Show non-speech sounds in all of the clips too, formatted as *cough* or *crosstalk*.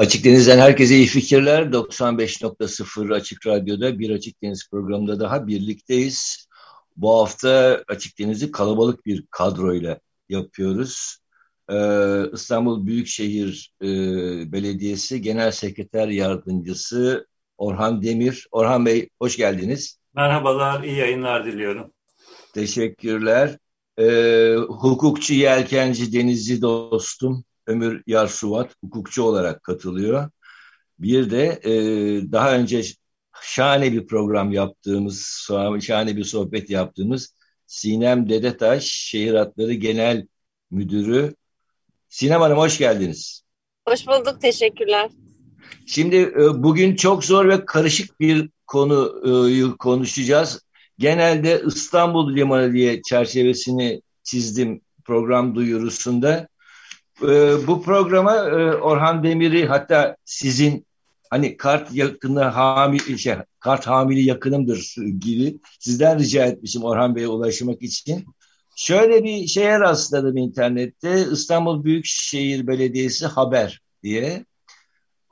Açık Deniz'den herkese iyi fikirler. 95.0 Açık Radyo'da bir Açık Deniz programında daha birlikteyiz. Bu hafta Açık Deniz'i kalabalık bir kadroyla yapıyoruz. Ee, İstanbul Büyükşehir e, Belediyesi Genel Sekreter Yardımcısı Orhan Demir. Orhan Bey hoş geldiniz. Merhabalar, iyi yayınlar diliyorum. Teşekkürler. Ee, hukukçu, yelkenci, denizci dostum Ömür Yarsuvat hukukçu olarak katılıyor. Bir de e, daha önce şahane bir program yaptığımız, şahane bir sohbet yaptığımız Sinem Dedetaş, Şehir Hatları Genel Müdürü. Sinem Hanım hoş geldiniz. Hoş bulduk, teşekkürler. Şimdi e, bugün çok zor ve karışık bir konuyu konuşacağız. Genelde İstanbul Limanı diye çerçevesini çizdim program duyurusunda. E, bu programa e, Orhan Demir'i hatta sizin hani kart yakını hamili şey, kart hamili yakınımdır gibi sizden rica etmişim Orhan Bey'e ulaşmak için. Şöyle bir şeye rastladım internette İstanbul Büyükşehir Belediyesi haber diye.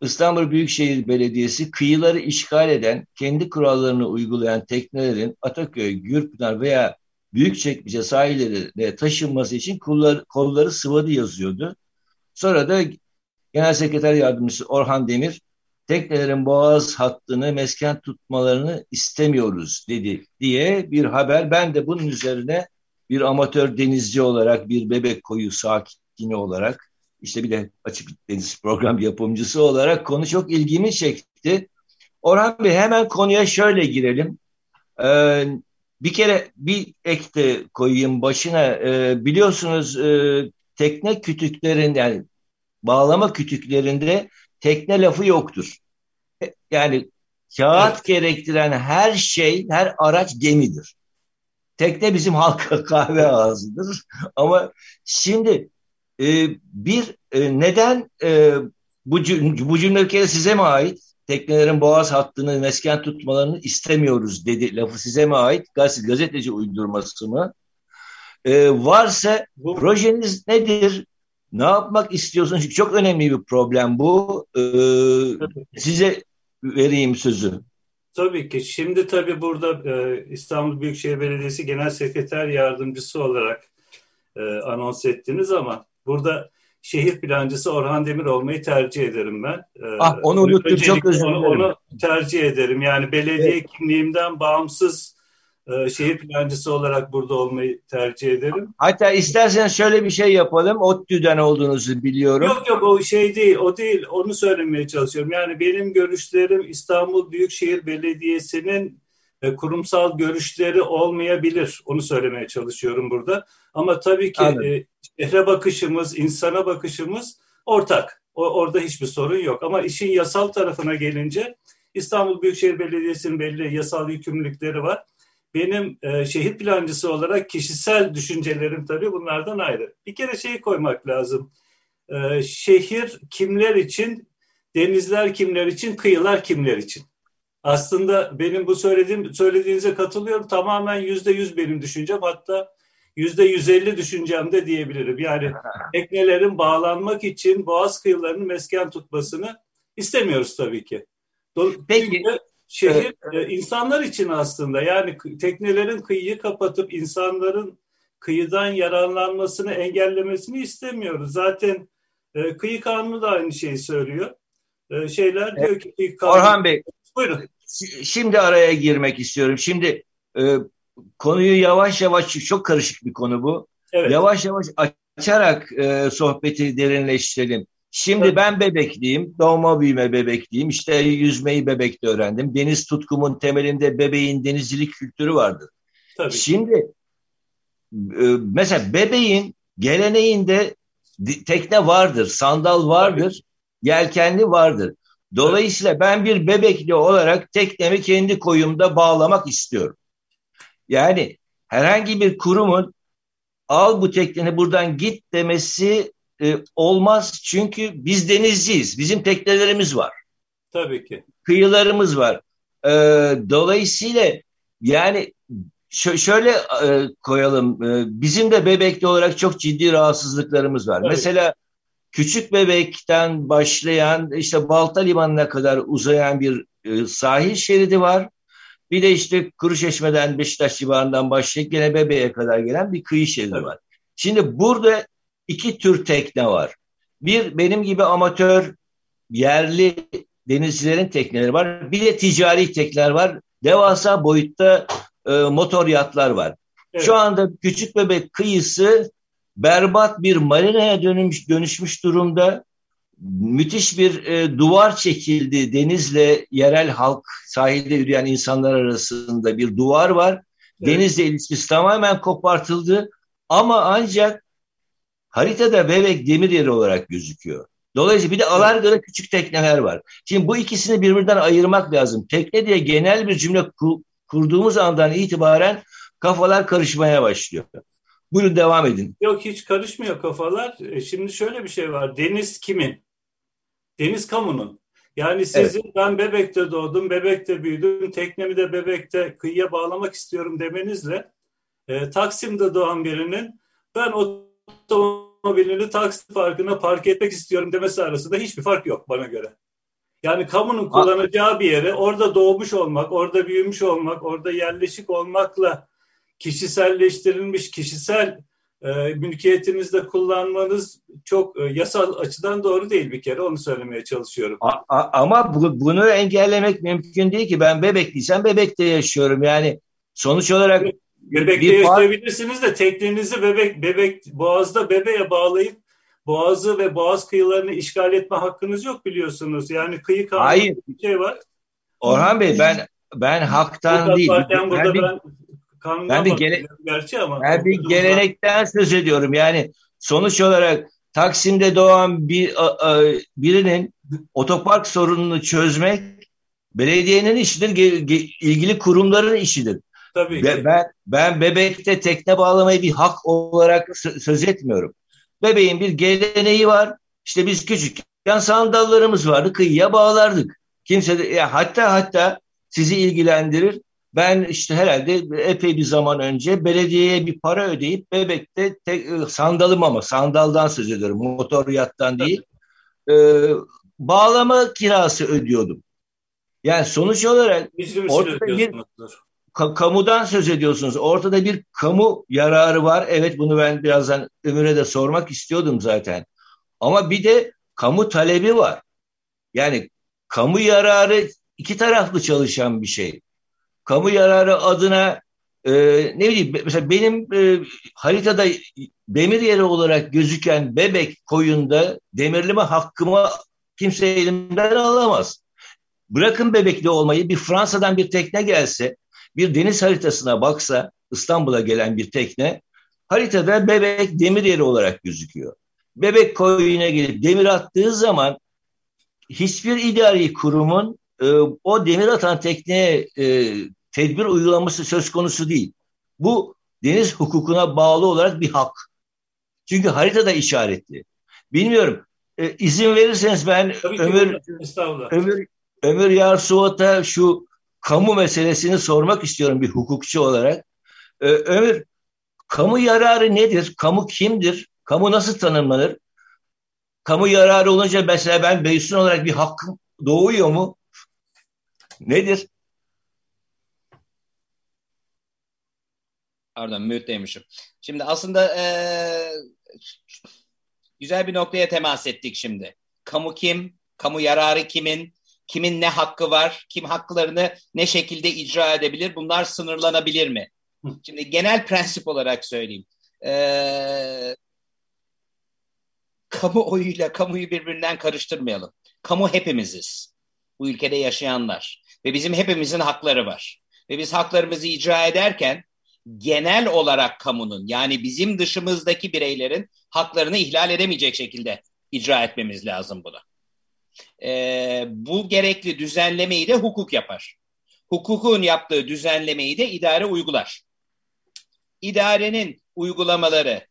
İstanbul Büyükşehir Belediyesi kıyıları işgal eden, kendi kurallarını uygulayan teknelerin Ataköy, Gürpınar veya Büyükçekmece sahillerine taşınması için kolları, kolları sıvadı yazıyordu. Sonra da Genel Sekreter Yardımcısı Orhan Demir teknelerin boğaz hattını mesken tutmalarını istemiyoruz dedi diye bir haber. Ben de bunun üzerine bir amatör denizci olarak, bir bebek koyu sakini olarak, işte bir de açık deniz program yapımcısı olarak konu çok ilgimi çekti. Orhan Bey hemen konuya şöyle girelim. Ee, bir kere bir ek de koyayım başına. Ee, biliyorsunuz e, tekne kütüklerin yani bağlama kütüklerinde tekne lafı yoktur. Yani kağıt evet. gerektiren her şey, her araç gemidir. Tekne bizim halka *laughs* kahve ağzıdır. Ama şimdi e, bir e, neden e, bu, bu cümle bir kere size mi ait? Teknelerin boğaz hattını mesken tutmalarını istemiyoruz dedi. Lafı size mi ait? Gazete, gazeteci uydurması mı? E, varsa bu, projeniz nedir? Ne yapmak istiyorsunuz? Çünkü çok önemli bir problem bu. Ee, size vereyim sözü. Tabii ki. Şimdi tabii burada e, İstanbul Büyükşehir Belediyesi Genel Sekreter Yardımcısı olarak e, anons ettiniz ama burada şehir plancısı Orhan Demir olmayı tercih ederim ben. E, ah onu unuttum çok özür dilerim. Onu, onu tercih ederim. Yani belediye evet. kimliğimden bağımsız e, şehir plancısı olarak burada olmayı tercih ederim. Hatta istersen şöyle bir şey yapalım. ODTÜ'den olduğunuzu biliyorum. Yok yok o şey değil. O değil. Onu söylemeye çalışıyorum. Yani benim görüşlerim İstanbul Büyükşehir Belediyesi'nin e, kurumsal görüşleri olmayabilir. Onu söylemeye çalışıyorum burada. Ama tabii ki e, şehre bakışımız, insana bakışımız ortak. O, orada hiçbir sorun yok. Ama işin yasal tarafına gelince İstanbul Büyükşehir Belediyesi'nin belli yasal yükümlülükleri var. Benim e, şehir plancısı olarak kişisel düşüncelerim tabii bunlardan ayrı. Bir kere şeyi koymak lazım. E, şehir kimler için, denizler kimler için, kıyılar kimler için? Aslında benim bu söylediğim söylediğinize katılıyorum. Tamamen yüzde yüz benim düşüncem. Hatta yüzde yüz elli düşüncem de diyebilirim. Yani *laughs* teknelerin bağlanmak için boğaz kıyılarını mesken tutmasını istemiyoruz tabii ki. Peki. Çünkü şehir evet. insanlar için aslında yani teknelerin kıyıyı kapatıp insanların kıyıdan yararlanmasını engellemesini istemiyoruz. Zaten e, kıyı kanunu da aynı şeyi söylüyor. E, şeyler evet. diyor ki kıyı kanunu... Orhan Bey. Buyurun. Şimdi araya girmek istiyorum. Şimdi e, konuyu yavaş yavaş çok karışık bir konu bu. Evet. Yavaş yavaş açarak e, sohbeti derinleştirelim. Şimdi evet. ben bebekliyim, doğma büyüme bebekliyim. İşte yüzmeyi bebekte öğrendim. Deniz tutkumun temelinde bebeğin denizcilik kültürü vardır. Tabii. Şimdi e, mesela bebeğin geleneğinde tekne vardır, sandal vardır, yelkenli vardır. Dolayısıyla ben bir bebekli olarak teknemi kendi koyumda bağlamak istiyorum. Yani herhangi bir kurumun al bu tekneni buradan git demesi e, olmaz. Çünkü biz denizciyiz. Bizim teknelerimiz var. Tabii ki. Kıyılarımız var. E, dolayısıyla yani şöyle e, koyalım. E, bizim de bebekli olarak çok ciddi rahatsızlıklarımız var. Tabii. Mesela küçük bebekten başlayan işte Balta Limanı'na kadar uzayan bir e, sahil şeridi var. Bir de işte Kuruçeşme'den Beşiktaş civarından başlayıp gene Bebe'ye kadar gelen bir kıyı şeridi evet. var. Şimdi burada iki tür tekne var. Bir benim gibi amatör yerli denizcilerin tekneleri var. Bir de ticari tekneler var. Devasa boyutta e, motor yatlar var. Evet. Şu anda Küçük Bebek kıyısı berbat bir marinaya dönmüş, dönüşmüş durumda. Müthiş bir e, duvar çekildi denizle yerel halk sahilde yürüyen insanlar arasında bir duvar var. Evet. Denizle ilişkisi tamamen kopartıldı ama ancak haritada Bebek demir yeri olarak gözüküyor. Dolayısıyla bir de Alarga'da küçük tekneler var. Şimdi bu ikisini birbirinden ayırmak lazım. Tekne diye genel bir cümle kurduğumuz andan itibaren kafalar karışmaya başlıyor. Buyurun devam edin. Yok hiç karışmıyor kafalar. E, şimdi şöyle bir şey var. Deniz kimin? Deniz kamunun. Yani sizin evet. ben Bebek'te doğdum, Bebek'te büyüdüm, teknemi de Bebek'te kıyıya bağlamak istiyorum demenizle e, Taksim'de doğan birinin ben otomobilini Taksim Parkı'na park etmek istiyorum demesi arasında hiçbir fark yok bana göre. Yani kamunun kullanacağı bir yere orada doğmuş olmak, orada büyümüş olmak, orada yerleşik olmakla kişiselleştirilmiş kişisel e, mülkiyetinizde kullanmanız çok e, yasal açıdan doğru değil bir kere onu söylemeye çalışıyorum. A, a, ama bu, bunu engellemek mümkün değil ki ben bebekliysem bebekte yaşıyorum yani sonuç olarak Bebekte bir yaşayabilirsiniz de teknenizi bebek bebek boğazda bebeğe bağlayıp boğazı ve boğaz kıyılarını işgal etme hakkınız yok biliyorsunuz. Yani kıyı kanunu Hayır. bir şey var. Orhan Bey ben ben haktan değil. Ben, ben, bir, ben bir, gele, gerçi ama ben bir gelenekten söz ediyorum. Yani sonuç olarak Taksim'de doğan bir birinin otopark sorununu çözmek belediyenin işidir, ilgili kurumların işidir. Tabii ki. Ben, ben bebekte tekne bağlamayı bir hak olarak söz etmiyorum. Bebeğin bir geleneği var. İşte biz küçükken sandallarımız vardı. Kıyıya bağlardık. Kimse de, ya hatta hatta sizi ilgilendirir. Ben işte herhalde epey bir zaman önce belediyeye bir para ödeyip bebekte tek, e, sandalım ama sandaldan söz ediyorum. Motor yattan değil. E, bağlama kirası ödüyordum. Yani sonuç olarak ortada bir, kamudan söz ediyorsunuz. Ortada bir kamu yararı var. Evet bunu ben birazdan Ömür'e de sormak istiyordum zaten. Ama bir de kamu talebi var. Yani kamu yararı iki taraflı çalışan bir şey. Kamu yararı adına e, ne bileyim mesela benim e, haritada demir yeri olarak gözüken Bebek koyunda demirleme hakkımı kimse elimden alamaz. Bırakın bebekli olmayı bir Fransa'dan bir tekne gelse bir deniz haritasına baksa İstanbul'a gelen bir tekne haritada Bebek demir yeri olarak gözüküyor. Bebek koyuna gelip demir attığı zaman hiçbir idari kurumun e, o demir atan tekneye e, tedbir uygulaması söz konusu değil. Bu deniz hukukuna bağlı olarak bir hak. Çünkü haritada işaretli. Bilmiyorum. E, izin verirseniz ben Ömür, Ömür, Ömür Yarsuvat'a şu kamu meselesini sormak istiyorum bir hukukçu olarak. Ee, Ömür, kamu yararı nedir? Kamu kimdir? Kamu nasıl tanımlanır? Kamu yararı olunca mesela ben Beysun olarak bir hakkım doğuyor mu? Nedir? Pardon, mütteymişim. Şimdi aslında ee, güzel bir noktaya temas ettik şimdi. Kamu kim? Kamu yararı kimin? Kimin ne hakkı var, kim haklarını ne şekilde icra edebilir, bunlar sınırlanabilir mi? Şimdi genel prensip olarak söyleyeyim. Ee, kamuoyuyla kamuyu birbirinden karıştırmayalım. Kamu hepimiziz. Bu ülkede yaşayanlar. Ve bizim hepimizin hakları var. Ve biz haklarımızı icra ederken genel olarak kamunun yani bizim dışımızdaki bireylerin haklarını ihlal edemeyecek şekilde icra etmemiz lazım bunu. E, bu gerekli düzenlemeyi de hukuk yapar. Hukukun yaptığı düzenlemeyi de idare uygular. İdarenin uygulamaları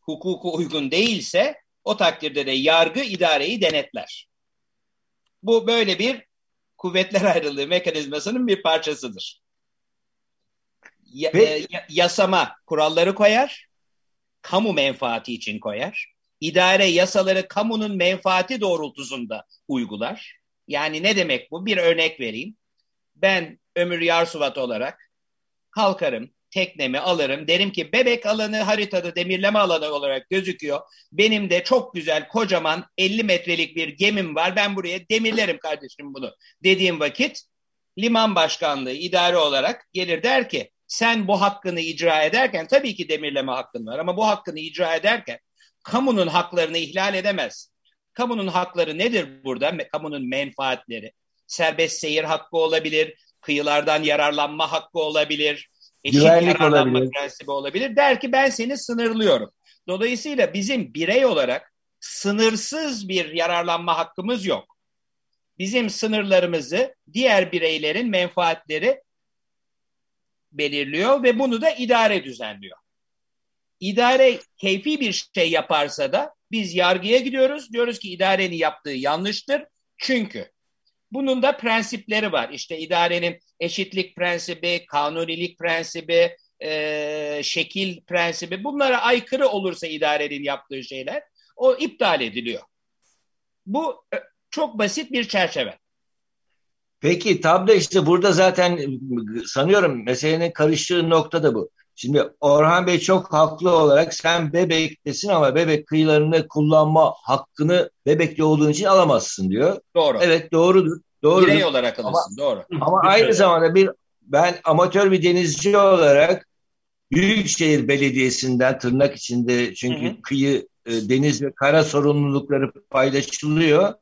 hukuku uygun değilse o takdirde de yargı idareyi denetler. Bu böyle bir kuvvetler ayrılığı mekanizmasının bir parçasıdır. Ya, e, yasama kuralları koyar, kamu menfaati için koyar. İdare yasaları kamunun menfaati doğrultusunda uygular. Yani ne demek bu? Bir örnek vereyim. Ben Ömür Yarsuvat olarak kalkarım, teknemi alırım. Derim ki bebek alanı haritada demirleme alanı olarak gözüküyor. Benim de çok güzel kocaman 50 metrelik bir gemim var. Ben buraya demirlerim kardeşim bunu dediğim vakit liman başkanlığı idare olarak gelir der ki sen bu hakkını icra ederken tabii ki demirleme hakkın var ama bu hakkını icra ederken kamunun haklarını ihlal edemez. Kamunun hakları nedir burada? Kamunun menfaatleri. Serbest seyir hakkı olabilir, kıyılardan yararlanma hakkı olabilir, eşit Güvenlik yararlanma olabilir. prensibi olabilir. Der ki ben seni sınırlıyorum. Dolayısıyla bizim birey olarak sınırsız bir yararlanma hakkımız yok. Bizim sınırlarımızı diğer bireylerin menfaatleri belirliyor ve bunu da idare düzenliyor. İdare keyfi bir şey yaparsa da biz yargıya gidiyoruz. Diyoruz ki idarenin yaptığı yanlıştır. Çünkü bunun da prensipleri var. İşte idarenin eşitlik prensibi, kanunilik prensibi, e, şekil prensibi bunlara aykırı olursa idarenin yaptığı şeyler o iptal ediliyor. Bu e, çok basit bir çerçeve. Peki da işte burada zaten sanıyorum meselenin karıştığı nokta da bu. Şimdi Orhan Bey çok haklı olarak sen bebektesin ama bebek kıyılarını kullanma hakkını bebekli olduğun için alamazsın diyor. Doğru. Evet doğrudur. Doğrudur. Birey olarak alırsın ama, doğru. Ama aynı zamanda bir ben amatör bir denizci olarak Büyükşehir Belediyesi'nden tırnak içinde çünkü hı hı. kıyı, e, deniz ve kara sorumlulukları paylaşılıyor.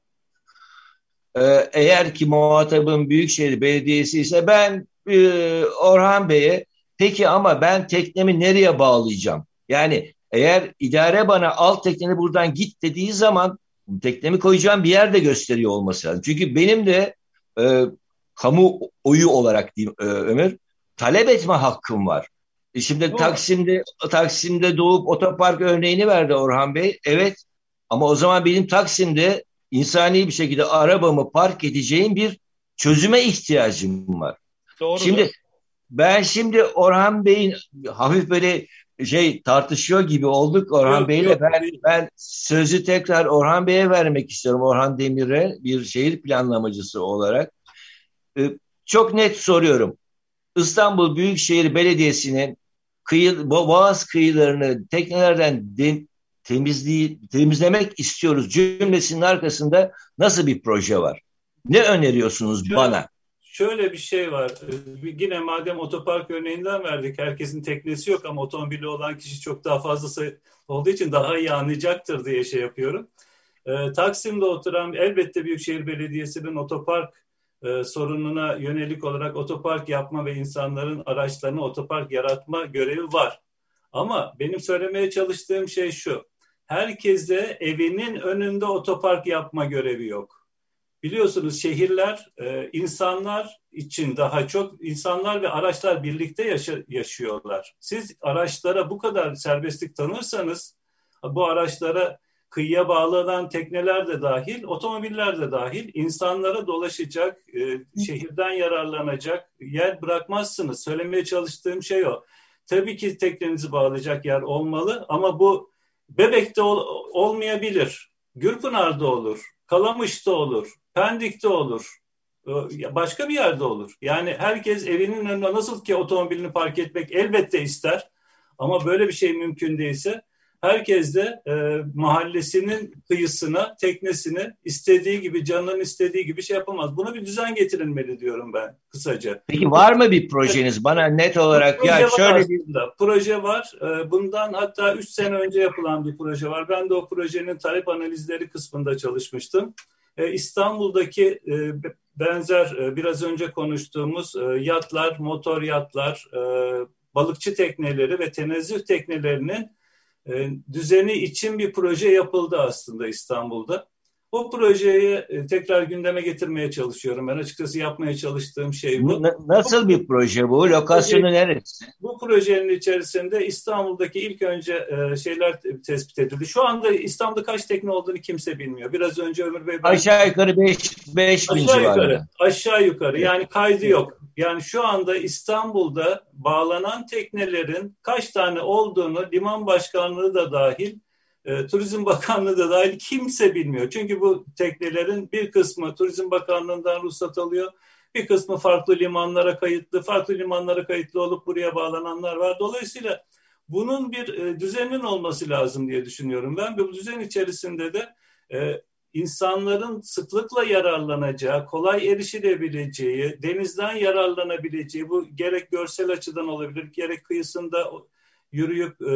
Ee, eğer ki muhatabım Büyükşehir Belediyesi ise ben e, Orhan Bey'e peki ama ben teknemi nereye bağlayacağım? Yani eğer idare bana al tekneni buradan git dediği zaman teknemi koyacağım bir yer de gösteriyor olması lazım. Çünkü benim de e, kamu oyu olarak diyeyim e, Ömer talep etme hakkım var. E şimdi Doğru. Taksim'de Taksim'de doğup otopark örneğini verdi Orhan Bey. Evet ama o zaman benim Taksim'de insani bir şekilde arabamı park edeceğim bir çözüme ihtiyacım var. Doğru. Şimdi ben şimdi Orhan Bey'in hafif böyle şey tartışıyor gibi olduk Orhan Bey'le. Ben, ben sözü tekrar Orhan Bey'e vermek istiyorum. Orhan Demir'e bir şehir planlamacısı olarak. Ee, çok net soruyorum. İstanbul Büyükşehir Belediyesi'nin kıyı, boğaz kıyılarını teknelerden de, temizliği, temizlemek istiyoruz cümlesinin arkasında nasıl bir proje var? Ne öneriyorsunuz şöyle, bana? Şöyle bir şey var. Ee, yine madem otopark örneğinden verdik. Herkesin teknesi yok ama otomobili olan kişi çok daha fazlası olduğu için daha iyi anlayacaktır diye şey yapıyorum. Ee, Taksim'de oturan elbette Büyükşehir Belediyesi'nin otopark e, sorununa yönelik olarak otopark yapma ve insanların araçlarını otopark yaratma görevi var. Ama benim söylemeye çalıştığım şey şu herkese evinin önünde otopark yapma görevi yok. Biliyorsunuz şehirler e, insanlar için daha çok insanlar ve araçlar birlikte yaşa, yaşıyorlar. Siz araçlara bu kadar serbestlik tanırsanız bu araçlara kıyıya bağlanan tekneler de dahil, otomobiller de dahil insanlara dolaşacak, e, şehirden yararlanacak yer bırakmazsınız. Söylemeye çalıştığım şey o. Tabii ki teknenizi bağlayacak yer olmalı ama bu Bebek'te ol, olmayabilir. Gürpınar'da olur. Kalamış'ta olur. Pendik'te olur. Ee, başka bir yerde olur. Yani herkes evinin önüne nasıl ki otomobilini park etmek elbette ister. Ama böyle bir şey mümkün değilse herkes de e, mahallesinin kıyısına, teknesini istediği gibi, canının istediği gibi şey yapamaz. Buna bir düzen getirilmeli diyorum ben kısaca. Peki var mı bir projeniz? Bana net olarak proje ya şöyle bir proje var. E, bundan hatta 3 sene önce yapılan bir proje var. Ben de o projenin talep analizleri kısmında çalışmıştım. E, İstanbul'daki e, benzer e, biraz önce konuştuğumuz yatlar, motor yatlar, balıkçı tekneleri ve tenezzüh teknelerinin düzeni için bir proje yapıldı aslında İstanbul'da. O projeyi e, tekrar gündeme getirmeye çalışıyorum. Ben açıkçası yapmaya çalıştığım şey bu. Nasıl bir proje bu? Lokasyonu proje, neresi? Bu projenin içerisinde İstanbul'daki ilk önce e, şeyler tespit edildi. Şu anda İstanbul'da kaç tekne olduğunu kimse bilmiyor. Biraz önce Ömür Bey... Ben, aşağı yukarı 5 5 bin aşağı yukarı, aşağı yukarı. Yani kaydı yok. Yani şu anda İstanbul'da bağlanan teknelerin kaç tane olduğunu liman başkanlığı da dahil e, Turizm Bakanlığı da dahil kimse bilmiyor. Çünkü bu teknelerin bir kısmı Turizm Bakanlığı'ndan ruhsat alıyor. Bir kısmı farklı limanlara kayıtlı, farklı limanlara kayıtlı olup buraya bağlananlar var. Dolayısıyla bunun bir e, düzenin olması lazım diye düşünüyorum. Ben bu düzen içerisinde de e, insanların sıklıkla yararlanacağı, kolay erişilebileceği, denizden yararlanabileceği, bu gerek görsel açıdan olabilir, gerek kıyısında yürüyüp e,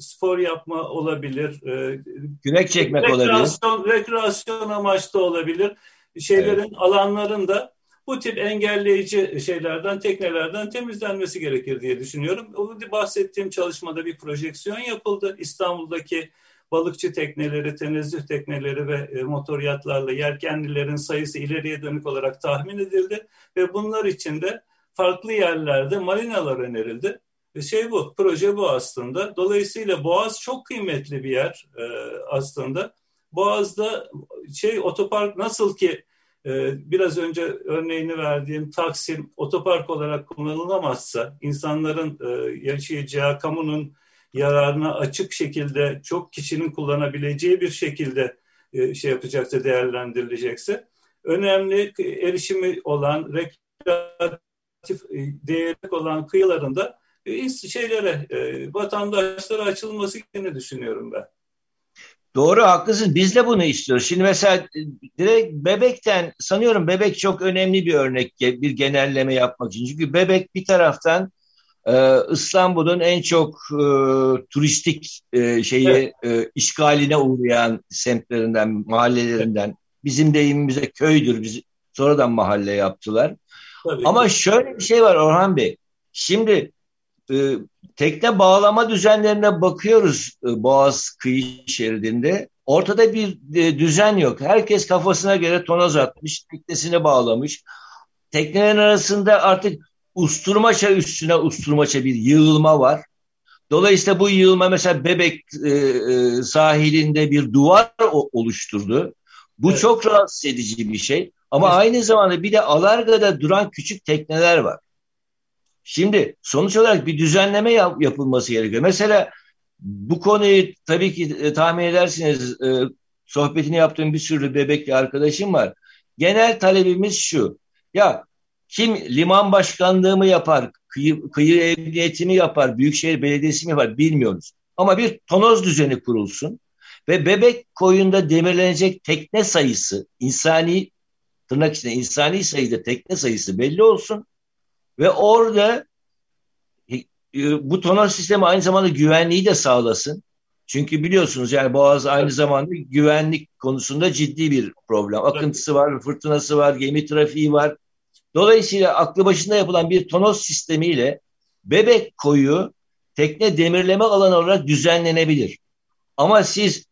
spor yapma olabilir. E, Kürek çekmek rekreasyon, olabilir. Rekreasyon amaçlı olabilir. Şeylerin evet. alanlarında bu tip engelleyici şeylerden, teknelerden temizlenmesi gerekir diye düşünüyorum. O bahsettiğim çalışmada bir projeksiyon yapıldı. İstanbul'daki balıkçı tekneleri, tenezzüh tekneleri ve e, motor yatlarla yelkenlilerin sayısı ileriye dönük olarak tahmin edildi ve bunlar için de farklı yerlerde marinalar önerildi. E, şey bu, proje bu aslında. Dolayısıyla Boğaz çok kıymetli bir yer e, aslında. Boğaz'da şey otopark nasıl ki e, biraz önce örneğini verdiğim Taksim otopark olarak kullanılamazsa insanların e, yaşayacağı kamunun yararına açık şekilde çok kişinin kullanabileceği bir şekilde e, şey yapacaksa değerlendirilecekse önemli erişimi olan rekreatif e, değerli olan kıyılarında şeylere e, vatandaşlara açılması gerektiğini düşünüyorum ben. Doğru haklısın. Biz de bunu istiyoruz. Şimdi mesela e, direkt bebekten sanıyorum bebek çok önemli bir örnek bir genelleme yapmak için. Çünkü bebek bir taraftan e, İstanbul'un en çok e, turistik e, şeyi evet. e, işgaline uğrayan semtlerinden, mahallelerinden. Evet. Bizim deyimimize köydür. Biz sonradan mahalle yaptılar. Tabii. Ama şöyle bir şey var Orhan Bey. Şimdi e, tekne bağlama düzenlerine bakıyoruz e, Boğaz kıyı şeridinde. Ortada bir e, düzen yok. Herkes kafasına göre tonoz atmış, teknesini bağlamış. Teknelerin arasında artık usturmaça üstüne usturmaça bir yığılma var. Dolayısıyla bu yığılma mesela Bebek e, e, sahilinde bir duvar oluşturdu. Bu evet. çok rahatsız edici bir şey. Ama evet. aynı zamanda bir de Alarga'da duran küçük tekneler var. Şimdi sonuç olarak bir düzenleme yap, yapılması gerekiyor. Mesela bu konuyu tabii ki e, tahmin edersiniz e, sohbetini yaptığım bir sürü bebekli arkadaşım var. Genel talebimiz şu. Ya kim liman başkanlığı mı yapar, kıyı, kıyı emniyeti mi yapar, büyükşehir belediyesi mi yapar bilmiyoruz. Ama bir tonoz düzeni kurulsun ve bebek koyunda demirlenecek tekne sayısı, insani tırnak içinde insani sayıda tekne sayısı belli olsun ve orada e, e, bu tonaj sistemi aynı zamanda güvenliği de sağlasın. Çünkü biliyorsunuz yani Boğaz aynı zamanda güvenlik konusunda ciddi bir problem. Akıntısı var, fırtınası var, gemi trafiği var. Dolayısıyla aklı başında yapılan bir tonoz sistemiyle bebek koyu tekne demirleme alanı olarak düzenlenebilir. Ama siz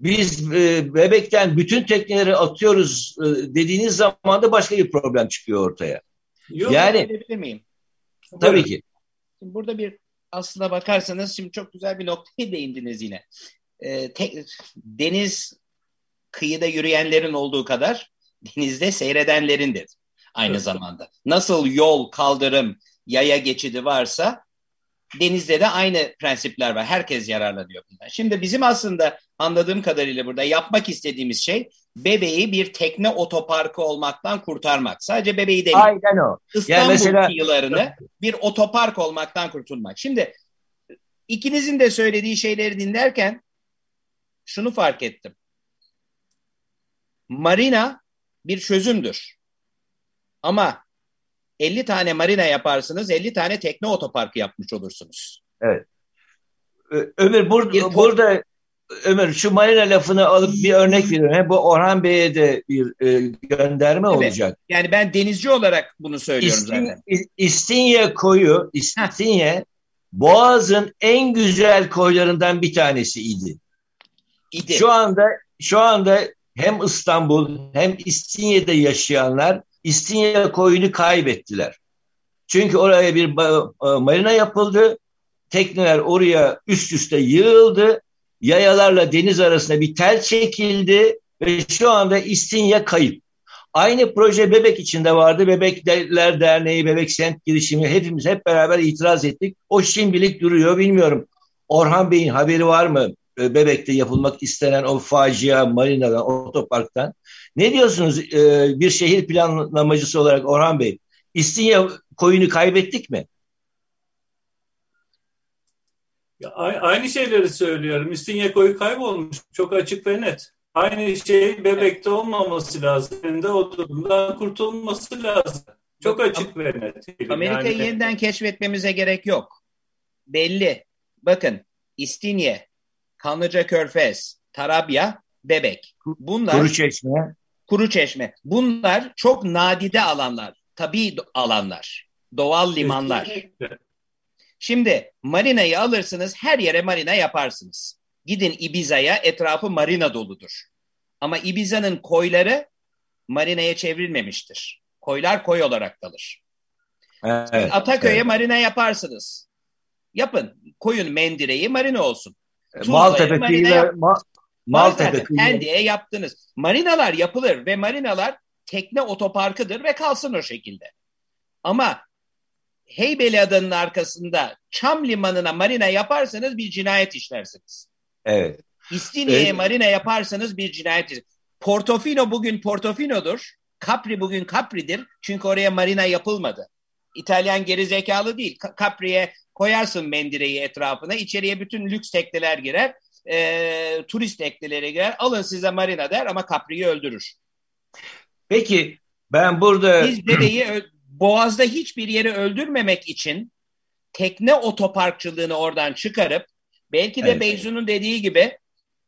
biz e, bebekten bütün tekneleri atıyoruz e, dediğiniz zaman da başka bir problem çıkıyor ortaya. Yok, yani miyim? Tabii ki. Şimdi burada bir aslına bakarsanız şimdi çok güzel bir noktaya değindiniz yine. E, te, deniz kıyıda yürüyenlerin olduğu kadar denizde seyredenlerin de aynı evet. zamanda. Nasıl yol, kaldırım, yaya geçidi varsa denizde de aynı prensipler var. Herkes yararlanıyor bundan. Şimdi bizim aslında anladığım kadarıyla burada yapmak istediğimiz şey bebeği bir tekne otoparkı olmaktan kurtarmak. Sadece bebeği değil. Aynen o. İstanbul yani mesela... kıyılarını bir otopark olmaktan kurtulmak. Şimdi ikinizin de söylediği şeyleri dinlerken şunu fark ettim. Marina bir çözümdür. Ama 50 tane marina yaparsınız, 50 tane tekne otoparkı yapmış olursunuz. Evet. Ömür bur bir burada Ömür şu marina lafını alıp bir örnek veriyorum. Bu Orhan Bey'e de bir e, gönderme evet. olacak. Yani ben denizci olarak bunu söylüyorum İstin, zaten. İstinye koyu, İstinye Boğaz'ın en güzel koylarından bir tanesi idi. İdi. Şu anda şu anda hem İstanbul hem İstinye'de yaşayanlar İstinye koyunu kaybettiler. Çünkü oraya bir e, marina yapıldı. Tekneler oraya üst üste yığıldı. Yayalarla deniz arasında bir tel çekildi ve şu anda İstinye kayıp. Aynı proje Bebek içinde vardı. Bebekler Derneği, Bebek Sent girişimi hepimiz hep beraber itiraz ettik. O şimdilik duruyor bilmiyorum. Orhan Bey'in haberi var mı? E, Bebek'te yapılmak istenen o facia marinadan, otoparktan. Ne diyorsunuz e, bir şehir planlamacısı olarak Orhan Bey? İstinye koyunu kaybettik mi? Ya, aynı şeyleri söylüyorum. İstinye koyu kaybolmuş. Çok açık ve net. Aynı şey bebekte olmaması lazım. De o durumdan kurtulması lazım. Çok açık ve net. Amerika'yı yani... yeniden keşfetmemize gerek yok. Belli. Bakın İstinye, Kanlıca Körfez, Tarabya, Bebek. Bunlar Kuru Çeşme. Kuru Çeşme. Bunlar çok nadide alanlar. Tabii alanlar. Doğal limanlar. Şimdi marinayı alırsınız her yere marina yaparsınız. Gidin Ibiza'ya etrafı marina doludur. Ama Ibiza'nın koyları marinaya çevrilmemiştir. Koylar koy olarak kalır. Evet, Ataköy'e evet. marina yaparsınız. Yapın. Koyun mendireyi marina olsun. E, Maltepe kıyıları Ma Maltepe Pendik'e yaptınız. Marinalar yapılır ve marinalar tekne otoparkıdır ve kalsın o şekilde. Ama Heybeli Adanın arkasında Çam Limanı'na marina yaparsanız bir cinayet işlersiniz. Evet. İstinye'ye evet. marina yaparsanız bir cinayet Portofino bugün Portofino'dur. Capri bugün Capri'dir. Çünkü oraya marina yapılmadı. İtalyan geri zekalı değil. Capri'ye koyarsın mendireyi etrafına. içeriye bütün lüks tekneler girer. E, turist tekneleri girer. Alın size marina der ama Capri'yi öldürür. Peki ben burada... Biz bebeği Boğaz'da hiçbir yeri öldürmemek için tekne otoparkçılığını oradan çıkarıp belki de evet. Beyzu'nun dediği gibi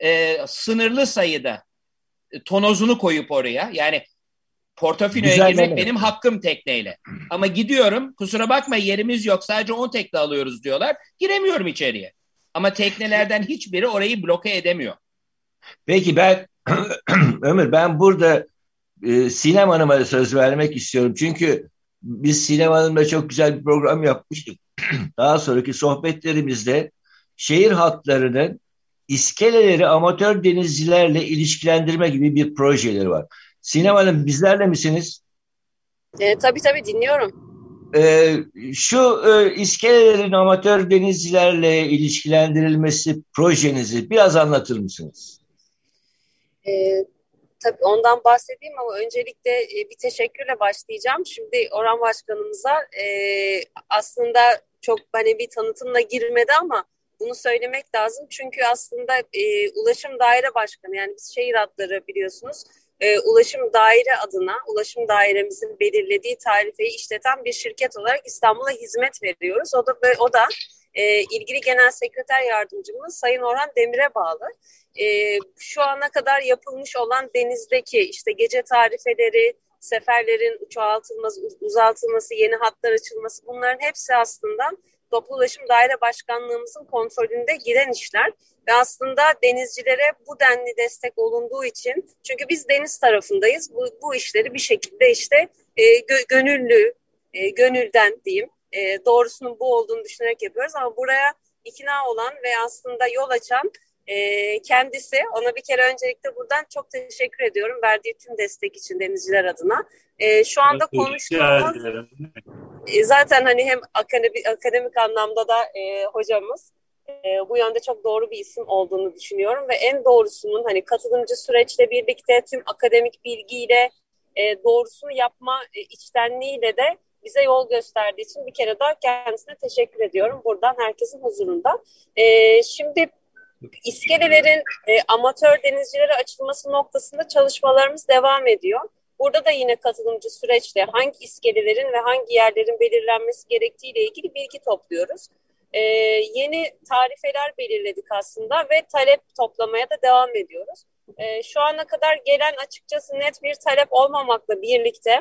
e, sınırlı sayıda e, tonozunu koyup oraya yani Portofino'ya girmek benim hakkım tekneyle. Ama gidiyorum kusura bakma yerimiz yok sadece 10 tekne alıyoruz diyorlar. Giremiyorum içeriye. Ama teknelerden hiçbiri orayı bloke edemiyor. Peki ben *clears throat* Ömür ben burada e, Sinem Hanım'a söz vermek istiyorum. Çünkü biz Sinem Hanım'la çok güzel bir program yapmıştık. *clears throat* Daha sonraki sohbetlerimizde şehir hatlarının iskeleleri amatör denizcilerle ilişkilendirme gibi bir projeleri var. Sinem Hanım bizlerle misiniz? E, tabii tabii dinliyorum. E, şu e, iskelelerin amatör denizcilerle ilişkilendirilmesi projenizi biraz anlatır mısınız? E, tabii ondan bahsedeyim ama öncelikle e, bir teşekkürle başlayacağım. Şimdi Orhan Başkanımıza e, aslında çok hani bir tanıtımla girmedi ama bunu söylemek lazım. Çünkü aslında e, Ulaşım Daire Başkanı yani biz şehir adları biliyorsunuz e, Ulaşım Daire adına Ulaşım Dairemizin belirlediği tarifeyi işleten bir şirket olarak İstanbul'a hizmet veriyoruz. O da o da e, ilgili genel sekreter yardımcımız Sayın Orhan Demir'e bağlı. E, şu ana kadar yapılmış olan denizdeki işte gece tarifeleri, seferlerin çoğaltılması, uzaltılması, yeni hatlar açılması bunların hepsi aslında Toplu Ulaşım Daire Başkanlığımızın kontrolünde giren işler. Ve aslında denizcilere bu denli destek olunduğu için çünkü biz deniz tarafındayız bu, bu işleri bir şekilde işte e, gö, gönüllü, e, gönülden diyeyim e, doğrusunun bu olduğunu düşünerek yapıyoruz. Ama buraya ikna olan ve aslında yol açan e, kendisi. Ona bir kere öncelikle buradan çok teşekkür ediyorum verdiği tüm destek için denizciler adına. E, şu anda evet, konuştuğumuz e, zaten hani hem akademik, akademik anlamda da e, hocamız e, bu yönde çok doğru bir isim olduğunu düşünüyorum ve en doğrusunun hani katılımcı süreçle birlikte tüm akademik bilgiyle e, doğrusunu yapma e, içtenliğiyle de bize yol gösterdiği için bir kere daha kendisine teşekkür ediyorum buradan herkesin huzurunda. E, şimdi iskelelerin e, amatör denizcilere açılması noktasında çalışmalarımız devam ediyor. Burada da yine katılımcı süreçte hangi iskelelerin ve hangi yerlerin belirlenmesi gerektiğiyle ilgili bilgi topluyoruz. Ee, yeni tarifeler belirledik aslında ve talep toplamaya da devam ediyoruz. Ee, şu ana kadar gelen açıkçası net bir talep olmamakla birlikte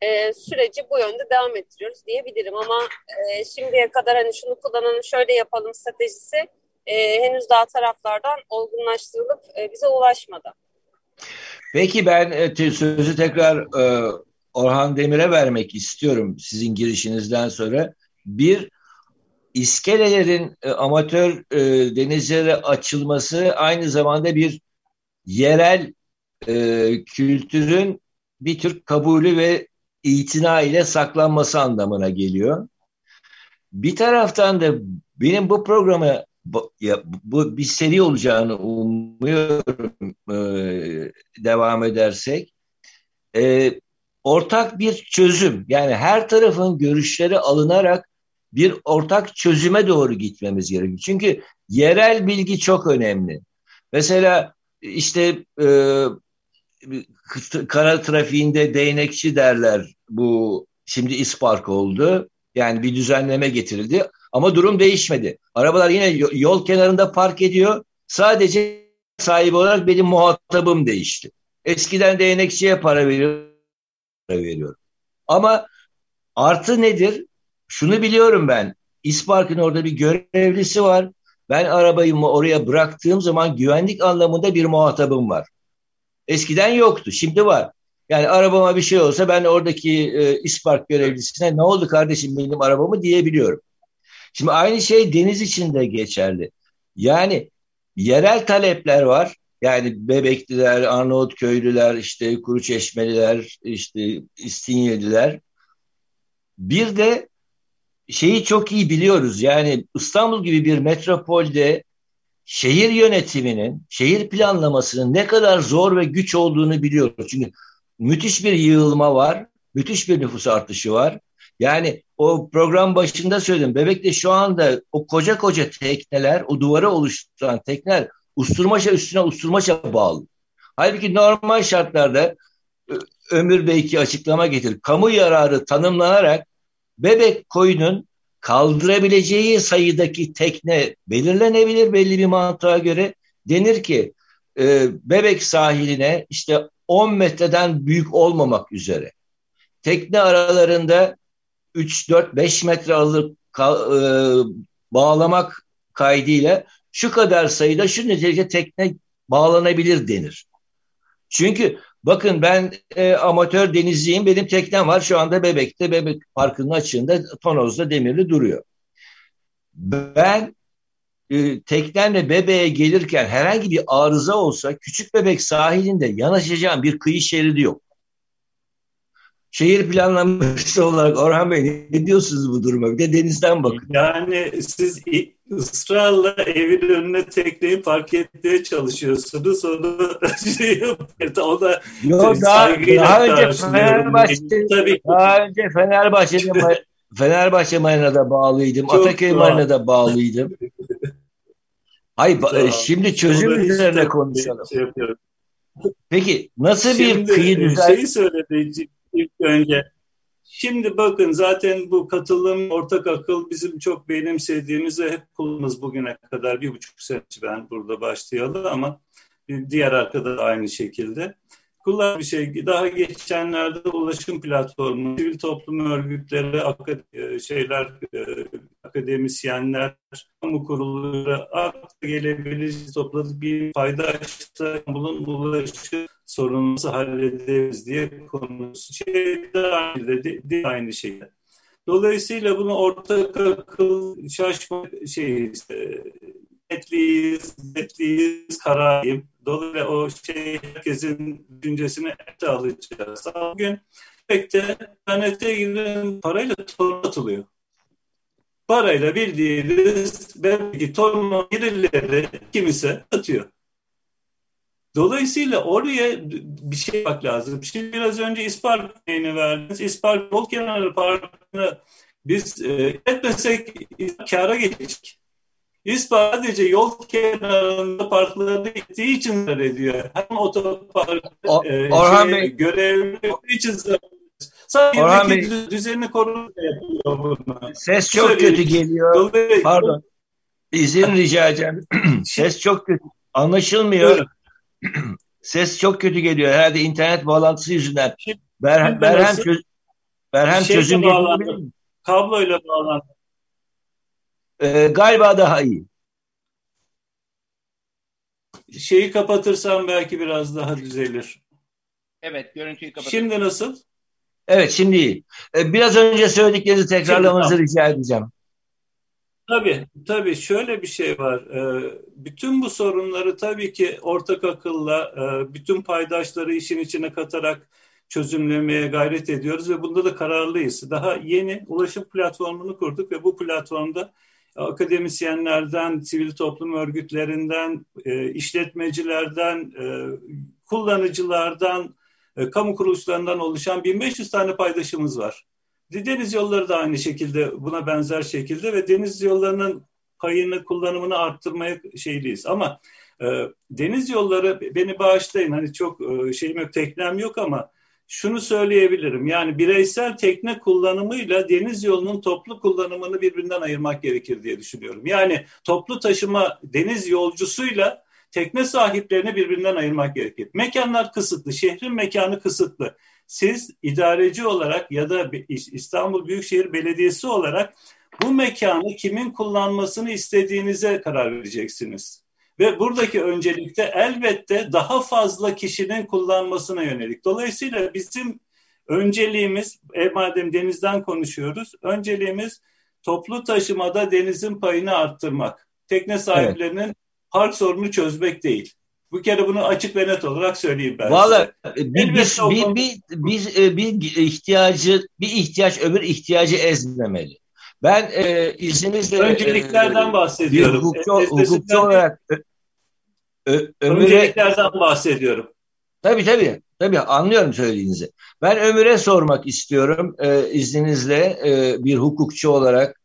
e, süreci bu yönde devam ettiriyoruz diyebilirim ama e, şimdiye kadar hani şunu kullanalım şöyle yapalım stratejisi e, henüz daha taraflardan olgunlaştırılıp e, bize ulaşmadı. Peki ben e, sözü tekrar e, Orhan Demir'e vermek istiyorum sizin girişinizden sonra. Bir, iskelelerin e, amatör e, denizlere açılması aynı zamanda bir yerel e, kültürün bir tür kabulü ve itina ile saklanması anlamına geliyor. Bir taraftan da benim bu programı ya, bu bir seri olacağını umuyorum e, devam edersek. E, ortak bir çözüm yani her tarafın görüşleri alınarak bir ortak çözüme doğru gitmemiz gerekiyor. Çünkü yerel bilgi çok önemli. Mesela işte e, kara trafiğinde değnekçi derler bu şimdi ispark oldu. Yani bir düzenleme getirildi ama durum değişmedi. Arabalar yine yol kenarında park ediyor. Sadece sahibi olarak benim muhatabım değişti. Eskiden değnekçiye para veriyor, para veriyorum. Ama artı nedir? Şunu biliyorum ben. İspark'ın orada bir görevlisi var. Ben arabayı oraya bıraktığım zaman güvenlik anlamında bir muhatabım var. Eskiden yoktu, şimdi var. Yani arabama bir şey olsa ben oradaki e, İspark görevlisine ne oldu kardeşim benim arabamı diyebiliyorum. Şimdi aynı şey deniz için de geçerli. Yani yerel talepler var. Yani Bebekliler, Arnavutköylüler, işte Kuruçeşmeliler, işte İstinyeliler. Bir de şeyi çok iyi biliyoruz. Yani İstanbul gibi bir metropolde şehir yönetiminin, şehir planlamasının ne kadar zor ve güç olduğunu biliyoruz. Çünkü müthiş bir yığılma var, müthiş bir nüfus artışı var. Yani o program başında söyledim. Bebek'te şu anda o koca koca tekneler, o duvarı oluşturan tekneler usturmaça üstüne usturmaça bağlı. Halbuki normal şartlarda Ömür belki açıklama getir. Kamu yararı tanımlanarak Bebek koyunun kaldırabileceği sayıdaki tekne belirlenebilir belli bir mantığa göre. Denir ki e, Bebek sahiline işte 10 metreden büyük olmamak üzere. Tekne aralarında 3, 4, 5 metre alıp e, bağlamak kaydıyla şu kadar sayıda şu nitelikte tekne bağlanabilir denir. Çünkü bakın ben e, amatör denizciyim. Benim teknem var. Şu anda Bebek'te Bebek Parkı'nın açığında Tonoz'da demirli duruyor. Ben e, teknemle bebeğe gelirken herhangi bir arıza olsa küçük bebek sahilinde yanaşacağım bir kıyı şeridi yok. Şehir planlaması *laughs* olarak Orhan Bey ne diyorsunuz bu duruma? Bir de denizden bakın. Yani siz ısrarla evin önüne tekneyi park etmeye çalışıyorsunuz. Onu *laughs* şey yapıyor. O da Yok, daha, daha önce Fenerbahçe, Tabii. daha önce Fenerbahçe'de Fenerbahçe Marina'da bağlıydım. Çok Ataköy Marina'da bağlıydım. Hayır şimdi çözüm üzerine konuşalım. Şey Peki nasıl şimdi, bir kıyı düzen? Şeyi söyledi ilk önce. Şimdi bakın zaten bu katılım, ortak akıl bizim çok benimsediğimiz ve hep kullanımız bugüne kadar bir buçuk sene ben burada başlayalı ama diğer arkadaş aynı şekilde kullan bir şey. Daha geçenlerde ulaşım platformu, sivil toplum örgütleri, akad e, şeyler, e, akademisyenler, kamu kurulları akla gelebilir topladık bir fayda açtı. Bunun ulaşı sorunumuzu hallederiz diye konusu. Şey de aynı, de, de aynı şey. Dolayısıyla bunu ortak akıl, şaşma şey işte, netliyiz, netliyiz, kararlıyım. Dolayısıyla o şey herkesin düşüncesini ete alacağız. Bugün pek de internete giren parayla torun atılıyor. Parayla bildiğiniz belki torun birileri kimse atıyor. Dolayısıyla oraya bir şey bak lazım. Şimdi biraz önce İspark örneğini verdiniz. İspark yol kenarı parkını biz e, etmesek kâra geçecek. Biz sadece yol kenarında parklarda gittiği için zarar ediyor. Hem otopark o, e, Orhan şey, Bey. görevli için Sadece Orhan Bey. düzenini bunu. Ses çok Söyleyeyim. kötü geliyor. Pardon. İzin rica edeceğim. *clears throat* Ses çok kötü. Anlaşılmıyor. *clears throat* Ses çok kötü geliyor. Herhalde internet bağlantısı yüzünden. Berhem, Berhem, çöz, Ben hem Şeyle çözüm bağlandı. Kabloyla bağlandı. Ee, galiba daha iyi. Şeyi kapatırsam belki biraz daha düzelir. Evet görüntüyü kapat. Şimdi nasıl? Evet şimdi iyi. Ee, biraz önce söylediklerinizi tekrarlamanızı rica edeceğim. Tabii, tabii şöyle bir şey var. Ee, bütün bu sorunları tabii ki ortak akılla, e, bütün paydaşları işin içine katarak çözümlemeye gayret ediyoruz ve bunda da kararlıyız. Daha yeni ulaşım platformunu kurduk ve bu platformda akademisyenlerden, sivil toplum örgütlerinden, e, işletmecilerden, e, kamu kuruluşlarından oluşan 1500 tane paydaşımız var. Deniz yolları da aynı şekilde buna benzer şekilde ve deniz yollarının payını kullanımını arttırmaya şeyliyiz. Ama e, deniz yolları beni bağışlayın hani çok e, şeyim yok teknem yok ama şunu söyleyebilirim. Yani bireysel tekne kullanımıyla deniz yolunun toplu kullanımını birbirinden ayırmak gerekir diye düşünüyorum. Yani toplu taşıma deniz yolcusuyla tekne sahiplerini birbirinden ayırmak gerekir. Mekanlar kısıtlı, şehrin mekanı kısıtlı siz idareci olarak ya da İstanbul Büyükşehir Belediyesi olarak bu mekanı kimin kullanmasını istediğinize karar vereceksiniz. Ve buradaki öncelikte elbette daha fazla kişinin kullanmasına yönelik. Dolayısıyla bizim önceliğimiz, e, madem denizden konuşuyoruz, önceliğimiz toplu taşımada denizin payını arttırmak. Tekne sahiplerinin evet. Park sorunu çözmek değil. Bu kere bunu açık ve net olarak söyleyeyim ben Vallahi size. Bir, bir, bir, bir, bir, e, bir ihtiyacı, bir ihtiyaç öbür ihtiyacı ezmemeli. Ben e, izninizle... Önceliklerden e, bahsediyorum. Hukukçu, hukukçu olarak ö, ömüre... Önceliklerden bahsediyorum. Tabii tabii. Tabii anlıyorum söylediğinizi. Ben Ömür'e sormak istiyorum e, izninizle e, bir hukukçu olarak.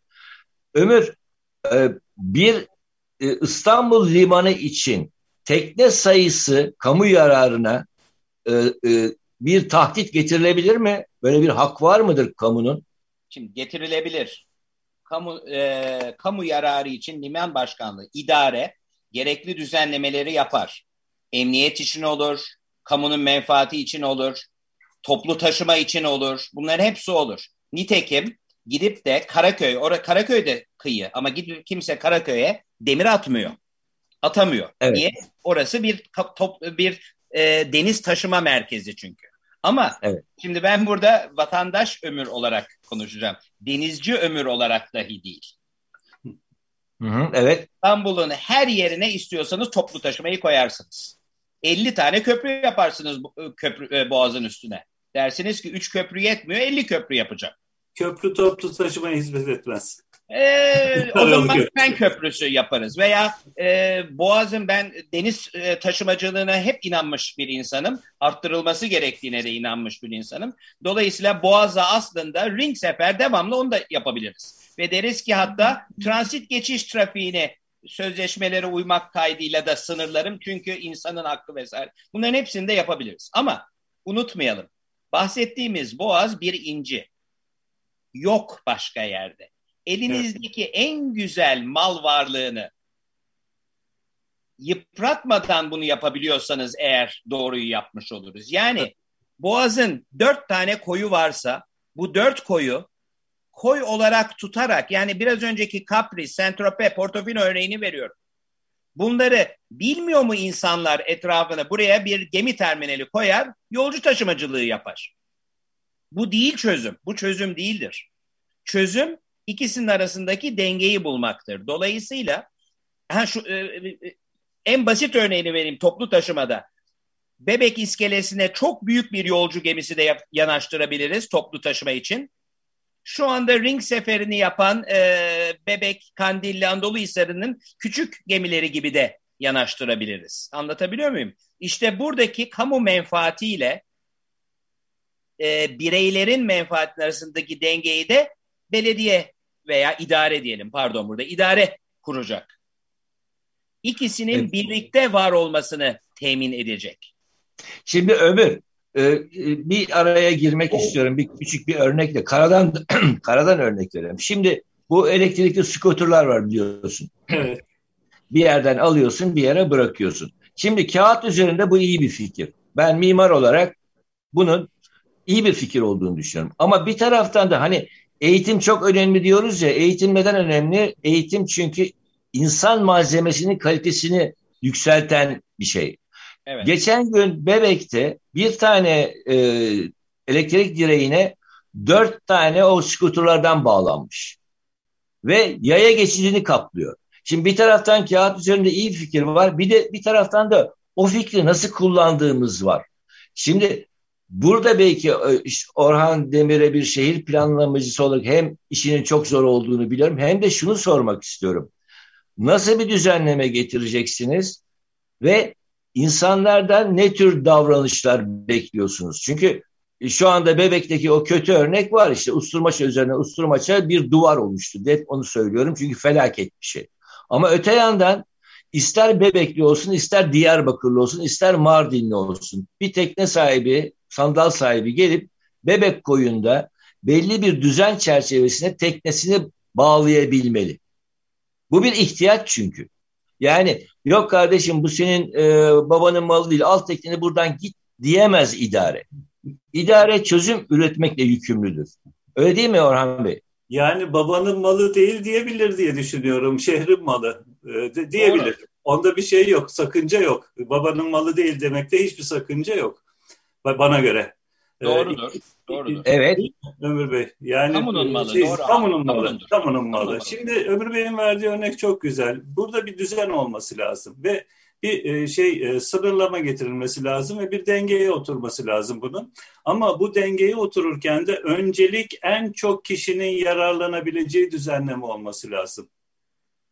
Ömür e, bir e, İstanbul Limanı için tekne sayısı kamu yararına e, e, bir tahdit getirilebilir mi? Böyle bir hak var mıdır kamunun? Şimdi getirilebilir. Kamu e, kamu yararı için liman başkanlığı, idare gerekli düzenlemeleri yapar. Emniyet için olur, kamunun menfaati için olur, toplu taşıma için olur. Bunların hepsi olur. Nitekim gidip de Karaköy, orada Karaköy'de kıyı ama gidip kimse Karaköy'e demir atmıyor atamıyor. Evet. Niye? Orası bir top, bir e, deniz taşıma merkezi çünkü. Ama evet. şimdi ben burada vatandaş ömür olarak konuşacağım. Denizci ömür olarak dahi değil. Hı hı, evet. İstanbul'un her yerine istiyorsanız toplu taşımayı koyarsınız. 50 tane köprü yaparsınız köprü e, boğazın üstüne. Dersiniz ki 3 köprü yetmiyor 50 köprü yapacağım. Köprü toplu taşımaya hizmet etmez. Ee, *laughs* o zaman Fen Köprüsü yaparız. Veya e, Boğaz'ın ben deniz e, taşımacılığına hep inanmış bir insanım. Arttırılması gerektiğine de inanmış bir insanım. Dolayısıyla Boğaz'a aslında ring sefer devamlı onu da yapabiliriz. Ve deriz ki hatta transit geçiş trafiğine sözleşmelere uymak kaydıyla da sınırlarım. Çünkü insanın hakkı vesaire. Bunların hepsini de yapabiliriz. Ama unutmayalım. Bahsettiğimiz Boğaz bir inci. Yok başka yerde elinizdeki evet. en güzel mal varlığını yıpratmadan bunu yapabiliyorsanız eğer doğruyu yapmış oluruz. Yani Boğaz'ın dört tane koyu varsa bu dört koyu koy olarak tutarak yani biraz önceki Capri, Saint-Tropez, Portofino örneğini veriyorum. Bunları bilmiyor mu insanlar etrafına buraya bir gemi terminali koyar, yolcu taşımacılığı yapar. Bu değil çözüm. Bu çözüm değildir. Çözüm ikisinin arasındaki dengeyi bulmaktır. Dolayısıyla ha şu e, e, en basit örneğini vereyim toplu taşımada. Bebek iskelesine çok büyük bir yolcu gemisi de yanaştırabiliriz toplu taşıma için. Şu anda ring seferini yapan e, Bebek, Kandilli, Anadoluhisarı'nın küçük gemileri gibi de yanaştırabiliriz. Anlatabiliyor muyum? İşte buradaki kamu menfaatiyle e, bireylerin menfaatinin arasındaki dengeyi de belediye veya idare diyelim pardon burada idare kuracak. İkisinin evet. birlikte var olmasını temin edecek. Şimdi Ömür e, bir araya girmek istiyorum. Bir küçük bir örnekle karadan *clears throat* karadan örnek verelim. Şimdi bu elektrikli skuterlar var biliyorsun. Evet. Bir yerden alıyorsun, bir yere bırakıyorsun. Şimdi kağıt üzerinde bu iyi bir fikir. Ben mimar olarak bunun iyi bir fikir olduğunu düşünüyorum. Ama bir taraftan da hani eğitim çok önemli diyoruz ya. Eğitim neden önemli? Eğitim çünkü insan malzemesinin kalitesini yükselten bir şey. Evet. Geçen gün Bebek'te bir tane e, elektrik direğine dört tane o skuterlardan bağlanmış. Ve yaya geçidini kaplıyor. Şimdi bir taraftan kağıt üzerinde iyi bir fikir var. Bir de bir taraftan da o fikri nasıl kullandığımız var. Şimdi burada belki e, Orhan Demir'e bir şehir planlamacısı olarak hem işinin çok zor olduğunu biliyorum hem de şunu sormak istiyorum. Nasıl bir düzenleme getireceksiniz ve insanlardan ne tür davranışlar bekliyorsunuz? Çünkü şu anda Bebek'teki o kötü örnek var işte usturmaça üzerine usturmaça bir duvar olmuştu. Hep onu söylüyorum çünkü felaket bir şey. Ama öte yandan ister Bebekli olsun, ister Diyarbakırlı olsun, ister Mardinli olsun. Bir tekne sahibi, sandal sahibi gelip Bebek koyunda belli bir düzen çerçevesine teknesini bağlayabilmeli. Bu bir ihtiyaç çünkü. Yani yok kardeşim bu senin e, babanın malı değil al tekneni buradan git diyemez idare. İdare çözüm üretmekle yükümlüdür. Öyle değil mi Orhan Bey? Yani babanın malı değil diyebilir diye düşünüyorum. Şehrin malı e, diyebilir. Doğru. Onda bir şey yok, sakınca yok. Babanın malı değil demekte hiçbir sakınca yok. Bana göre. Doğrudur. Doğrudur. Evet. Ömür Bey. Yani kamunun malı. Şey, doğru. Kamunun malı. Kamunun, kamunun malı. Şimdi Ömür Bey'in verdiği örnek çok güzel. Burada bir düzen olması lazım ve bir e, şey e, sınırlama getirilmesi lazım ve bir dengeye oturması lazım bunun. Ama bu dengeye otururken de öncelik en çok kişinin yararlanabileceği düzenleme olması lazım.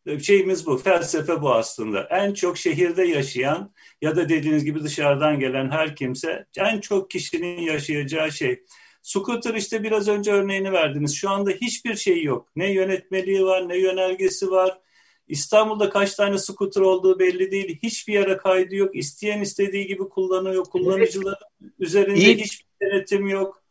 E, şeyimiz bu, felsefe bu aslında. En çok şehirde yaşayan ya da dediğiniz gibi dışarıdan gelen her kimse en çok kişinin yaşayacağı şey. Scooter işte biraz önce örneğini verdiniz. Şu anda hiçbir şey yok. Ne yönetmeliği var, ne yönergesi var İstanbul'da kaç tane scooter olduğu belli değil. Hiçbir yere kaydı yok. İsteyen istediği gibi kullanıyor. Kullanıcılar üzerinde iyi, hiçbir denetim yok.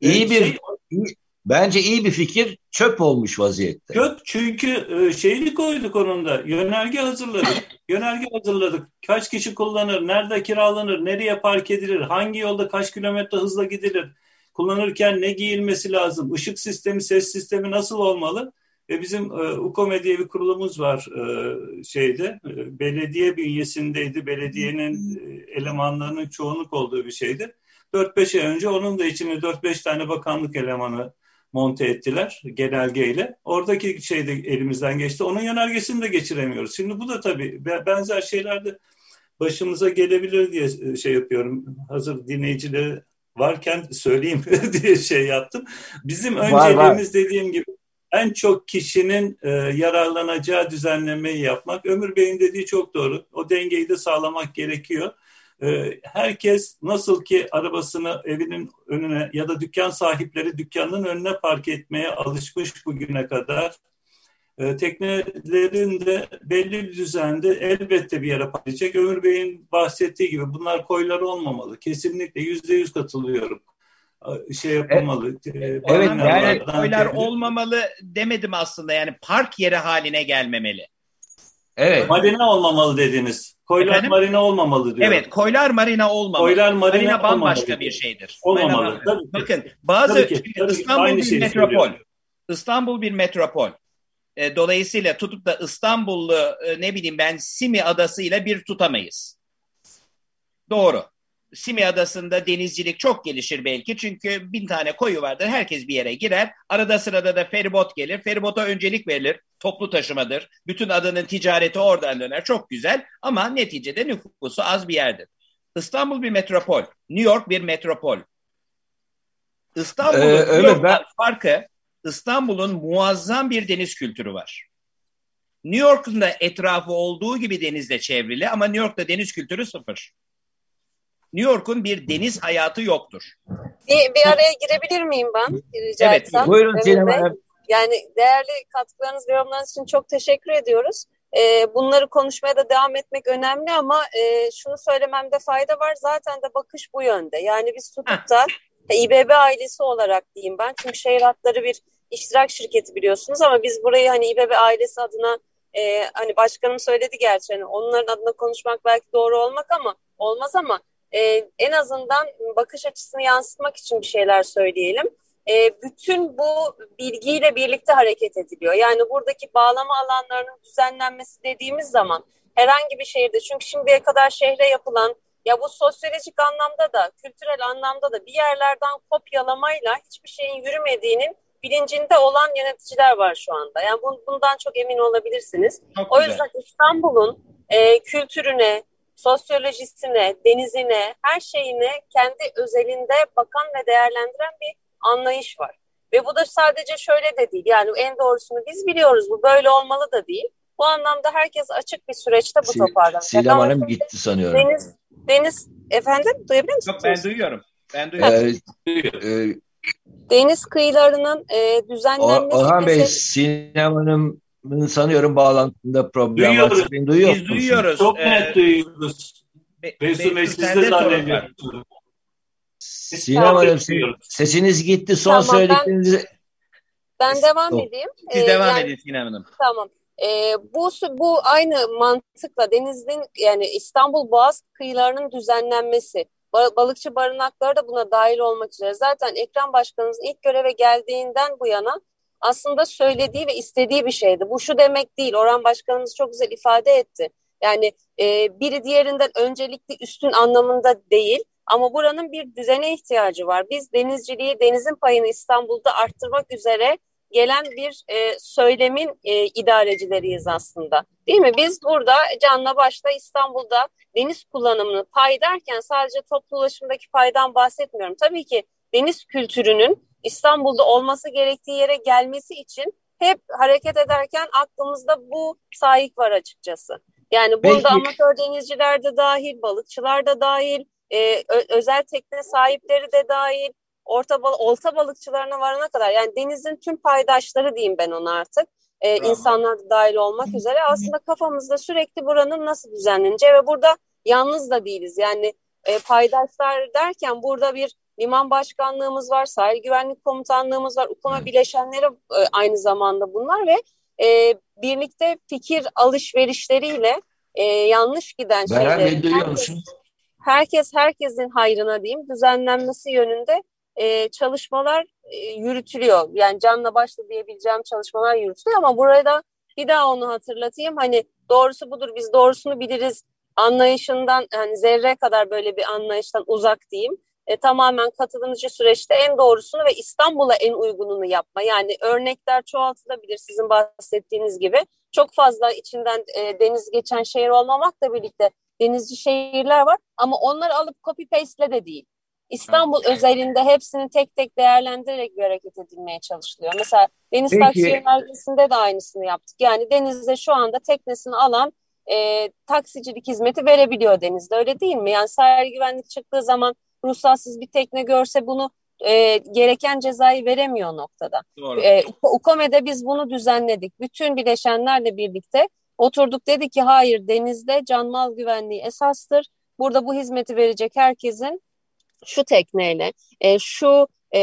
İyi ee, bir şey, iyi, bence iyi bir fikir çöp olmuş vaziyette. Çöp çünkü e, şeyini koyduk onun da. Yönerge hazırladık. *laughs* Yönerge hazırladık. Kaç kişi kullanır, nerede kiralanır, nereye park edilir, hangi yolda kaç kilometre hızla gidilir, kullanırken ne giyilmesi lazım, ışık sistemi, ses sistemi nasıl olmalı? Ve bizim e, UKOME diye bir kurulumuz var e, şeyde. E, belediye bünyesindeydi. Belediyenin e, elemanlarının çoğunluk olduğu bir şeydi. 4-5 ay önce onun da içine 4-5 tane bakanlık elemanı monte ettiler genelgeyle. Oradaki şey de elimizden geçti. Onun yönergesini de geçiremiyoruz. Şimdi bu da tabii benzer şeylerde başımıza gelebilir diye e, şey yapıyorum. Hazır dinleyicileri varken söyleyeyim *laughs* diye şey yaptım. Bizim önceliğimiz dediğim gibi en çok kişinin e, yararlanacağı düzenlemeyi yapmak. Ömür Bey'in dediği çok doğru. O dengeyi de sağlamak gerekiyor. E, herkes nasıl ki arabasını evinin önüne ya da dükkan sahipleri dükkanın önüne park etmeye alışmış bugüne kadar. E, teknelerin de belli bir düzende elbette bir yere park edecek. Ömür Bey'in bahsettiği gibi bunlar koylar olmamalı. Kesinlikle yüzde yüz katılıyorum şey yapılmalı. Evet, evet yani oylar olmamalı demedim aslında yani park yeri haline gelmemeli. Evet. Marina olmamalı dediniz. Koylar Efendim? marina olmamalı diyor. Evet, koylar marina olmamalı. Koylar marina, marina bambaşka bir şeydir. Olmamalı. Tabii Bakın, bazı tabii ki, tabii İstanbul Aynı bir metropol. Söylüyorum. İstanbul bir metropol. E, dolayısıyla tutup da İstanbullu e, ne bileyim ben Simi adası ile bir tutamayız. Doğru. Simi Adası'nda denizcilik çok gelişir belki çünkü bin tane koyu vardır. Herkes bir yere girer. Arada sırada da feribot gelir. Feribota öncelik verilir. Toplu taşımadır. Bütün adanın ticareti oradan döner. Çok güzel ama neticede nüfusu az bir yerdir. İstanbul bir metropol. New York bir metropol. İstanbul'un ee, ben... farkı İstanbul'un muazzam bir deniz kültürü var. New York'un da etrafı olduğu gibi denizle çevrili ama New York'ta deniz kültürü sıfır. New York'un bir deniz hayatı yoktur. Bir, bir araya girebilir miyim ben? Rica evet, etsem. Buyurun Sinem Yani değerli katkılarınız ve yorumlarınız için çok teşekkür ediyoruz. Ee, bunları konuşmaya da devam etmek önemli ama e, şunu söylememde fayda var. Zaten de bakış bu yönde. Yani biz tutup da İBB ailesi olarak diyeyim ben. Çünkü şehir hatları bir iştirak şirketi biliyorsunuz ama biz burayı hani İBB ailesi adına e, hani başkanım söyledi gerçi hani onların adına konuşmak belki doğru olmak ama olmaz ama e, en azından bakış açısını yansıtmak için bir şeyler söyleyelim. E, bütün bu bilgiyle birlikte hareket ediliyor. Yani buradaki bağlama alanlarının düzenlenmesi dediğimiz zaman herhangi bir şehirde çünkü şimdiye kadar şehre yapılan ya bu sosyolojik anlamda da kültürel anlamda da bir yerlerden kopyalamayla hiçbir şeyin yürümediğinin bilincinde olan yöneticiler var şu anda. Yani bundan çok emin olabilirsiniz. Çok o yüzden İstanbul'un e, kültürüne, sosyolojisine, denizine, her şeyine kendi özelinde bakan ve değerlendiren bir anlayış var. Ve bu da sadece şöyle de değil. Yani en doğrusunu biz biliyoruz. Bu böyle olmalı da değil. Bu anlamda herkes açık bir süreçte bu toparlanacak. Sinem Hanım gitti sanıyorum. Deniz, Deniz efendim duyabilir misiniz? Yok ben duyuyorum. Ben duyuyorum. Ee, e, Deniz kıyılarının e, düzenlenmesi... Orhan Bey, Sinem Hanım'ın sanıyorum bağlantında problem duyuyoruz. var. Duyuyor Biz duyuyoruz. Çok Ee, net duyuyoruz. Resul Bey Be- siz de zannediyorsunuz. Sinem Hanım sesiniz gitti. Son Tamam, ben- söylediklerinizi Ben devam Oh. edeyim. Siz Ee, devam yani- edin Sinem Hanım. Tamam. Ee, bu bu aynı mantıkla denizin yani İstanbul Boğaz kıyılarının düzenlenmesi, ba- balıkçı barınakları da buna dahil olmak üzere. Zaten Ekrem Başkanımızın ilk göreve geldiğinden bu yana aslında söylediği ve istediği bir şeydi. Bu şu demek değil. Orhan Başkanımız çok güzel ifade etti. Yani e, biri diğerinden öncelikli üstün anlamında değil. Ama buranın bir düzene ihtiyacı var. Biz denizciliği, denizin payını İstanbul'da arttırmak üzere gelen bir e, söylemin e, idarecileriyiz aslında. Değil mi? Biz burada canla başla İstanbul'da deniz kullanımını pay derken sadece toplu ulaşımdaki paydan bahsetmiyorum. Tabii ki deniz kültürünün İstanbul'da olması gerektiği yere gelmesi için hep hareket ederken aklımızda bu sahip var açıkçası. Yani burada Peki. amatör denizciler de dahil, balıkçılar da dahil, e, özel tekne sahipleri de dahil, orta bal olta balıkçılarına varana kadar yani denizin tüm paydaşları diyeyim ben ona artık. E, insanlar da dahil olmak üzere aslında kafamızda sürekli buranın nasıl düzenleneceği ve burada yalnız da değiliz. Yani e, paydaşlar derken burada bir liman başkanlığımız var, sahil güvenlik komutanlığımız var, UKOMA bileşenleri e, aynı zamanda bunlar ve e, birlikte fikir alışverişleriyle e, yanlış giden şeyleri herkes, herkes herkesin hayrına diyeyim düzenlenmesi yönünde e, çalışmalar e, yürütülüyor. Yani canla başla diyebileceğim çalışmalar yürütülüyor ama burada bir daha onu hatırlatayım. Hani doğrusu budur biz doğrusunu biliriz anlayışından hani zerre kadar böyle bir anlayıştan uzak diyeyim. E, tamamen katılımcı süreçte en doğrusunu ve İstanbul'a en uygununu yapma. Yani örnekler çoğaltılabilir sizin bahsettiğiniz gibi. Çok fazla içinden e, deniz geçen şehir olmamakla birlikte denizci şehirler var ama onları alıp copy paste'le de değil. İstanbul özelinde hepsini tek tek değerlendirerek bir hareket edilmeye çalışılıyor. Mesela deniz Peki. taksi yönergesinde de aynısını yaptık. Yani denizde şu anda teknesini alan e, taksicilik hizmeti verebiliyor denizde öyle değil mi? Yani sahil güvenlik çıktığı zaman ruhsatsız bir tekne görse bunu e, gereken cezayı veremiyor noktada. Doğru. E, UKOME'de biz bunu düzenledik. Bütün bileşenlerle birlikte oturduk dedik ki hayır denizde can mal güvenliği esastır. Burada bu hizmeti verecek herkesin şu tekneyle, e, şu e,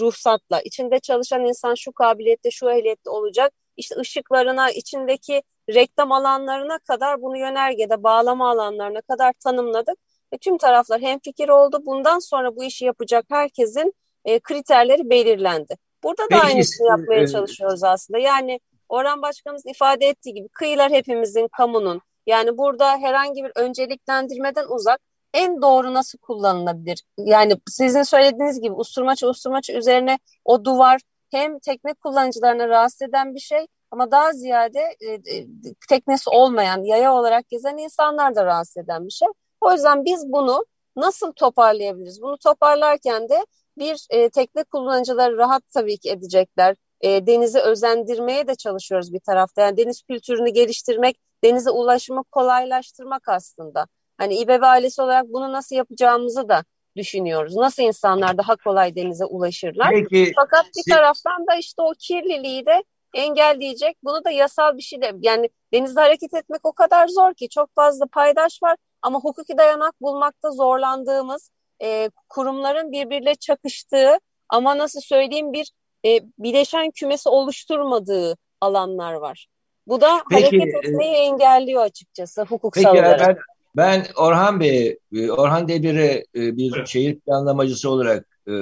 ruhsatla, içinde çalışan insan şu kabiliyette, şu ehliyette olacak. İşte ışıklarına, içindeki reklam alanlarına kadar bunu yönergede bağlama alanlarına kadar tanımladık. Ve tüm taraflar hemfikir oldu. Bundan sonra bu işi yapacak herkesin e, kriterleri belirlendi. Burada da Peki, aynısını yapmaya e, çalışıyoruz aslında. Yani Orhan Başkanımız ifade ettiği gibi kıyılar hepimizin, kamunun. Yani burada herhangi bir önceliklendirmeden uzak en doğru nasıl kullanılabilir? Yani sizin söylediğiniz gibi usturmaçı usturmaçı üzerine o duvar hem tekne kullanıcılarına rahatsız eden bir şey ama daha ziyade e, e, teknesi olmayan, yaya olarak gezen insanlar da rahatsız eden bir şey. O yüzden biz bunu nasıl toparlayabiliriz? Bunu toparlarken de bir e, tekne kullanıcıları rahat tabii ki edecekler. E, denizi özendirmeye de çalışıyoruz bir tarafta. Yani deniz kültürünü geliştirmek, denize ulaşımı kolaylaştırmak aslında. Hani İBB ailesi olarak bunu nasıl yapacağımızı da düşünüyoruz. Nasıl insanlar daha kolay denize ulaşırlar. Peki Fakat bir siz- taraftan da işte o kirliliği de engelleyecek. Bunu da yasal bir şey de yani denizde hareket etmek o kadar zor ki çok fazla paydaş var ama hukuki dayanak bulmakta zorlandığımız e, kurumların birbiriyle çakıştığı ama nasıl söyleyeyim bir e, bileşen kümesi oluşturmadığı alanlar var. Bu da Peki, hareket e, etmeyi engelliyor açıkçası hukuksal Peki olarak. ben Ben Orhan Bey, e, Orhan Demir'e e, bir şehir planlamacısı olarak e,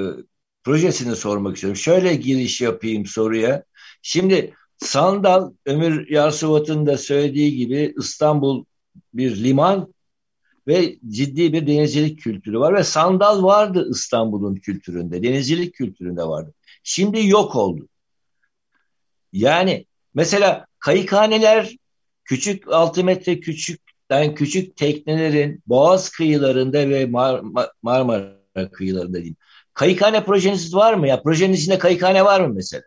projesini sormak istiyorum. Şöyle giriş yapayım soruya. Şimdi Sandal, Ömür Yarsuvat'ın da söylediği gibi İstanbul bir liman ve ciddi bir denizcilik kültürü var ve sandal vardı İstanbul'un kültüründe, denizcilik kültüründe vardı. Şimdi yok oldu. Yani mesela kayıkhaneler küçük 6 metre küçükten küçük teknelerin Boğaz kıyılarında ve Mar Mar Marmara kıyılarında diyeyim. Kayıkhane projeniz var mı ya? Projenin içinde kayıkhane var mı mesela?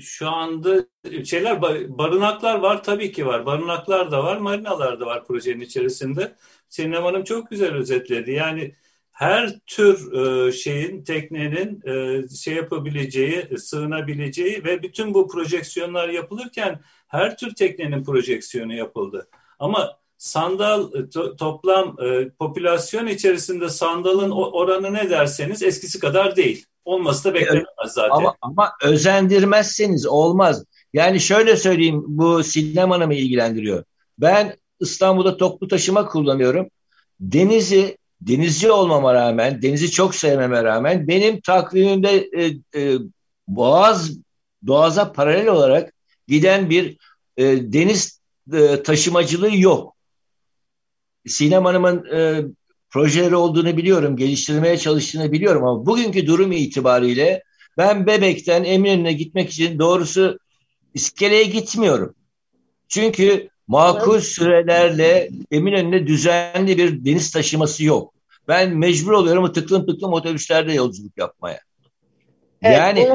Şu anda şeyler barınaklar var tabii ki var. Barınaklar da var, marinalar da var projenin içerisinde. Sinem Hanım çok güzel özetledi. Yani her tür e, şeyin teknenin e, şey yapabileceği, sığınabileceği ve bütün bu projeksiyonlar yapılırken her tür teknenin projeksiyonu yapıldı. Ama sandal e, to, toplam e, popülasyon içerisinde sandalın oranı ne derseniz eskisi kadar değil. Olması da beklenemez zaten. Ama, ama özendirmezseniz olmaz. Yani şöyle söyleyeyim bu sinemanı mı ilgilendiriyor? Ben İstanbul'da toplu taşıma kullanıyorum. Denizi denizci olmama rağmen, denizi çok sevmeme rağmen benim takvimimde e, e, Boğaz Boğaz'a paralel olarak giden bir e, deniz e, taşımacılığı yok. Sinem Hanım'ın e, projeleri olduğunu biliyorum, geliştirmeye çalıştığını biliyorum ama bugünkü durum itibariyle ben Bebek'ten Eminönü'ne gitmek için doğrusu iskeleye gitmiyorum. Çünkü makul sürelerle Eminönü'ne düzenli bir deniz taşıması yok. Ben mecbur oluyorum tıklım tıklım otobüslerde yolculuk yapmaya. Evet, yani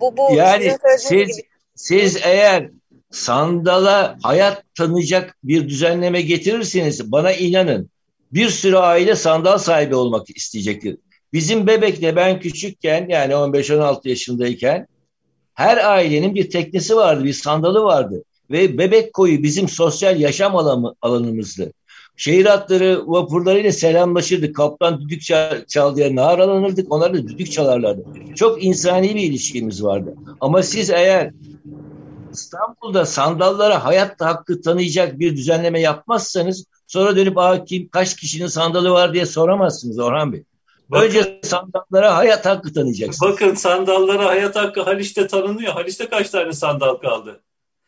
bu, bu yani siz gibi. siz eğer sandala hayat tanıyacak bir düzenleme getirirseniz bana inanın bir sürü aile sandal sahibi olmak isteyecektir. Bizim bebekte ben küçükken yani 15-16 yaşındayken her ailenin bir teknesi vardı, bir sandalı vardı. Ve bebek koyu bizim sosyal yaşam alanı, alanımızdı. Şehir atları vapurlarıyla selamlaşırdık. Kaptan düdük çal diye naralanırdık. Onlar da düdük çalarlardı. Çok insani bir ilişkimiz vardı. Ama siz eğer İstanbul'da sandallara hayat hakkı tanıyacak bir düzenleme yapmazsanız sonra dönüp Aa, kim kaç kişinin sandalı var diye soramazsınız Orhan Bey. Bakın, Önce sandallara hayat hakkı tanıyacaksınız. Bakın sandallara hayat hakkı Haliç'te tanınıyor. Haliç'te kaç tane sandal kaldı?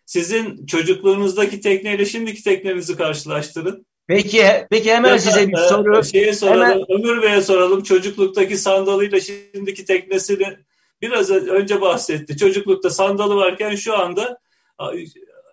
Sizin çocukluğunuzdaki tekneyle şimdiki teknenizi karşılaştırın. Peki, peki hemen ya size bir e, soru. Şeye soralım, hemen... Ömür Bey'e soralım. Çocukluktaki sandalıyla şimdiki teknesini biraz önce bahsetti. Çocuklukta sandalı varken şu anda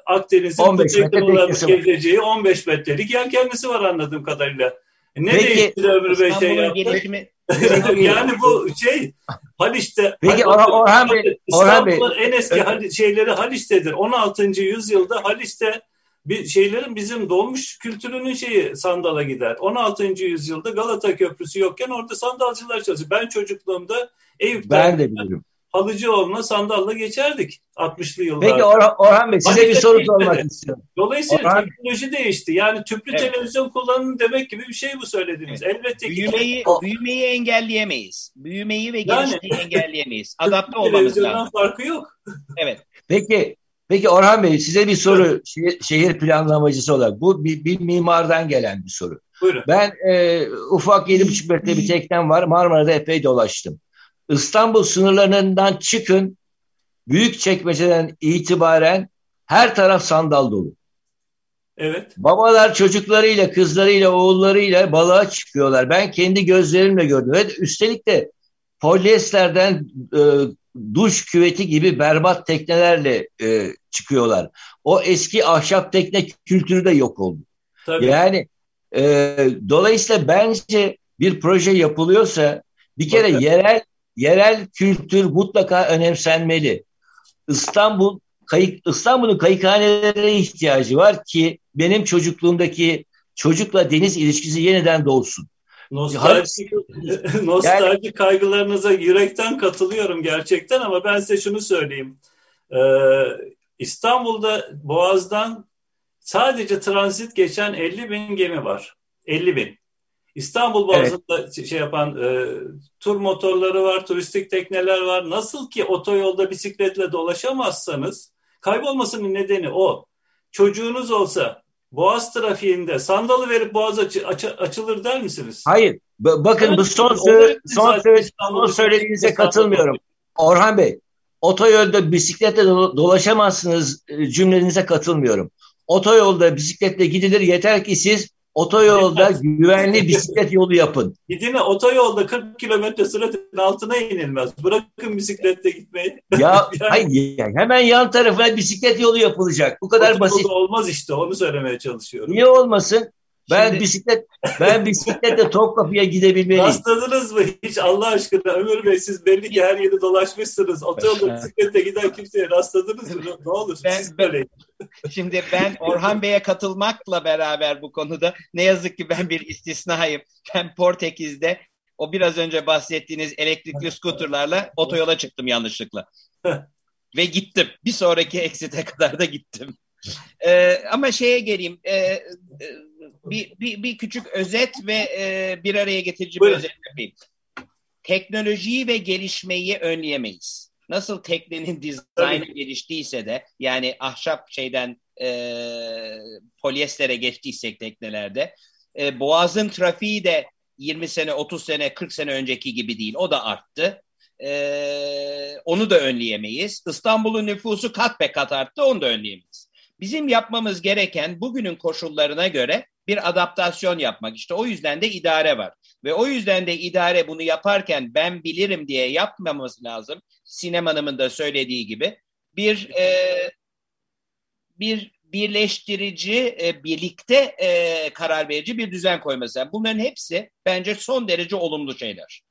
Akdeniz'in kuzey gezeceği 15 metrelik yelkenlisi var anladığım kadarıyla. E, ne Peki, değişti Ömür Bey şey yaptı? Gelişimi... *laughs* yani bu şey Haliç'te Peki Orhan Bey, Orhan Bey. en eski evet. şeyleri Haliç'tedir. 16. yüzyılda Haliç'te bir şeylerin bizim dolmuş kültürünün şeyi sandala gider. 16. yüzyılda Galata Köprüsü yokken orada sandalcılar çalışıyor. Ben çocukluğumda Eyüp'te ben de biliyorum. Halıcıoğlu'na sandalla geçerdik 60'lı yıllarda. Peki Orhan, Orhan Bey size bir soru sormak istiyorum. Dolayısıyla Orhan... teknoloji değişti. Yani tüplü evet. televizyon kullanın demek gibi bir şey bu söylediğiniz. Evet. Elbette ki büyümeyi, büyümeyi engelleyemeyiz. Büyümeyi ve gelişmeyi yani, *laughs* engelleyemeyiz. Adapte olmamız lazım. farkı yok. Evet. Peki Peki Orhan Bey size bir soru şehir, şehir planlamacısı olarak. Bu bir, bir mimardan gelen bir soru. Buyurun. Ben e, ufak 7,5 metre bir teknem var. Marmara'da epey dolaştım. İstanbul sınırlarından çıkın. Büyük çekmeceden itibaren her taraf sandal dolu. Evet. Babalar çocuklarıyla, kızlarıyla, oğullarıyla balığa çıkıyorlar. Ben kendi gözlerimle gördüm. Ve üstelik de polyesterden e, duş küveti gibi berbat teknelerle e, çıkıyorlar. O eski ahşap tekne kültürü de yok oldu. Tabii. Yani e, dolayısıyla bence bir proje yapılıyorsa bir kere Bakın. yerel yerel kültür mutlaka önemsenmeli. İstanbul kayık İstanbul'un kayıkhanelere ihtiyacı var ki benim çocukluğumdaki çocukla deniz ilişkisi yeniden doğsun. Nostaljik, *laughs* nostaljik yani, kaygılarınıza yürekten katılıyorum gerçekten ama ben size şunu söyleyeyim. Ee, İstanbul'da Boğaz'dan sadece transit geçen 50 bin gemi var. 50 bin. İstanbul Boğazı'nda evet. şey yapan e, tur motorları var, turistik tekneler var. Nasıl ki otoyolda bisikletle dolaşamazsanız kaybolmasının nedeni o. Çocuğunuz olsa Boğaz trafiğinde sandalı verip boğaz açı, açı, açılır der misiniz? Hayır. bakın bu son, söyle, son, söyle, son söylediğinize katılmıyorum. Orhan Bey, otoyolda bisikletle dolaşamazsınız e, cümlenize katılmıyorum. Otoyolda bisikletle gidilir yeter ki siz Otoyolda güvenli bisiklet yolu yapın. Gidine otoyolda 40 kilometre süratin altına inilmez. Bırakın bisikletle gitmeyi. Ya *laughs* yani, hayır hemen yan tarafına bisiklet yolu yapılacak. Bu kadar basit. Olmaz işte onu söylemeye çalışıyorum. Niye olmasın? Ben Şimdi... bisiklet ben bisikletle Topkapı'ya gidebilmeliyim. Rastladınız mı hiç Allah aşkına Ömür Bey siz belli ki her yeri dolaşmışsınız. Otoyolda bisikletle giden kimseye rastladınız mı? Ne olur ben, siz söyleyin. Şimdi ben Orhan Bey'e katılmakla beraber bu konuda ne yazık ki ben bir istisnayım. Ben Portekiz'de o biraz önce bahsettiğiniz elektrikli skuterlarla otoyola çıktım yanlışlıkla. *laughs* Ve gittim. Bir sonraki eksite kadar da gittim. Ee, ama şeye geleyim. Ee, e, bir, bir, bir küçük özet ve e, bir araya getirici bir özet yapayım. Teknolojiyi ve gelişmeyi önleyemeyiz. Nasıl teknenin dizaynı geliştiyse de yani ahşap şeyden e, polyestere geçtiysek teknelerde e, boğazın trafiği de 20 sene, 30 sene, 40 sene önceki gibi değil. O da arttı. Ee, onu da önleyemeyiz. İstanbul'un nüfusu kat be kat arttı, onu da önleyemeyiz. Bizim yapmamız gereken bugünün koşullarına göre bir adaptasyon yapmak. İşte o yüzden de idare var. Ve o yüzden de idare bunu yaparken ben bilirim diye yapmaması lazım. Sinem Hanım'ın da söylediği gibi bir e, bir birleştirici, e, birlikte e, karar verici bir düzen koyması. Yani bunların hepsi bence son derece olumlu şeyler.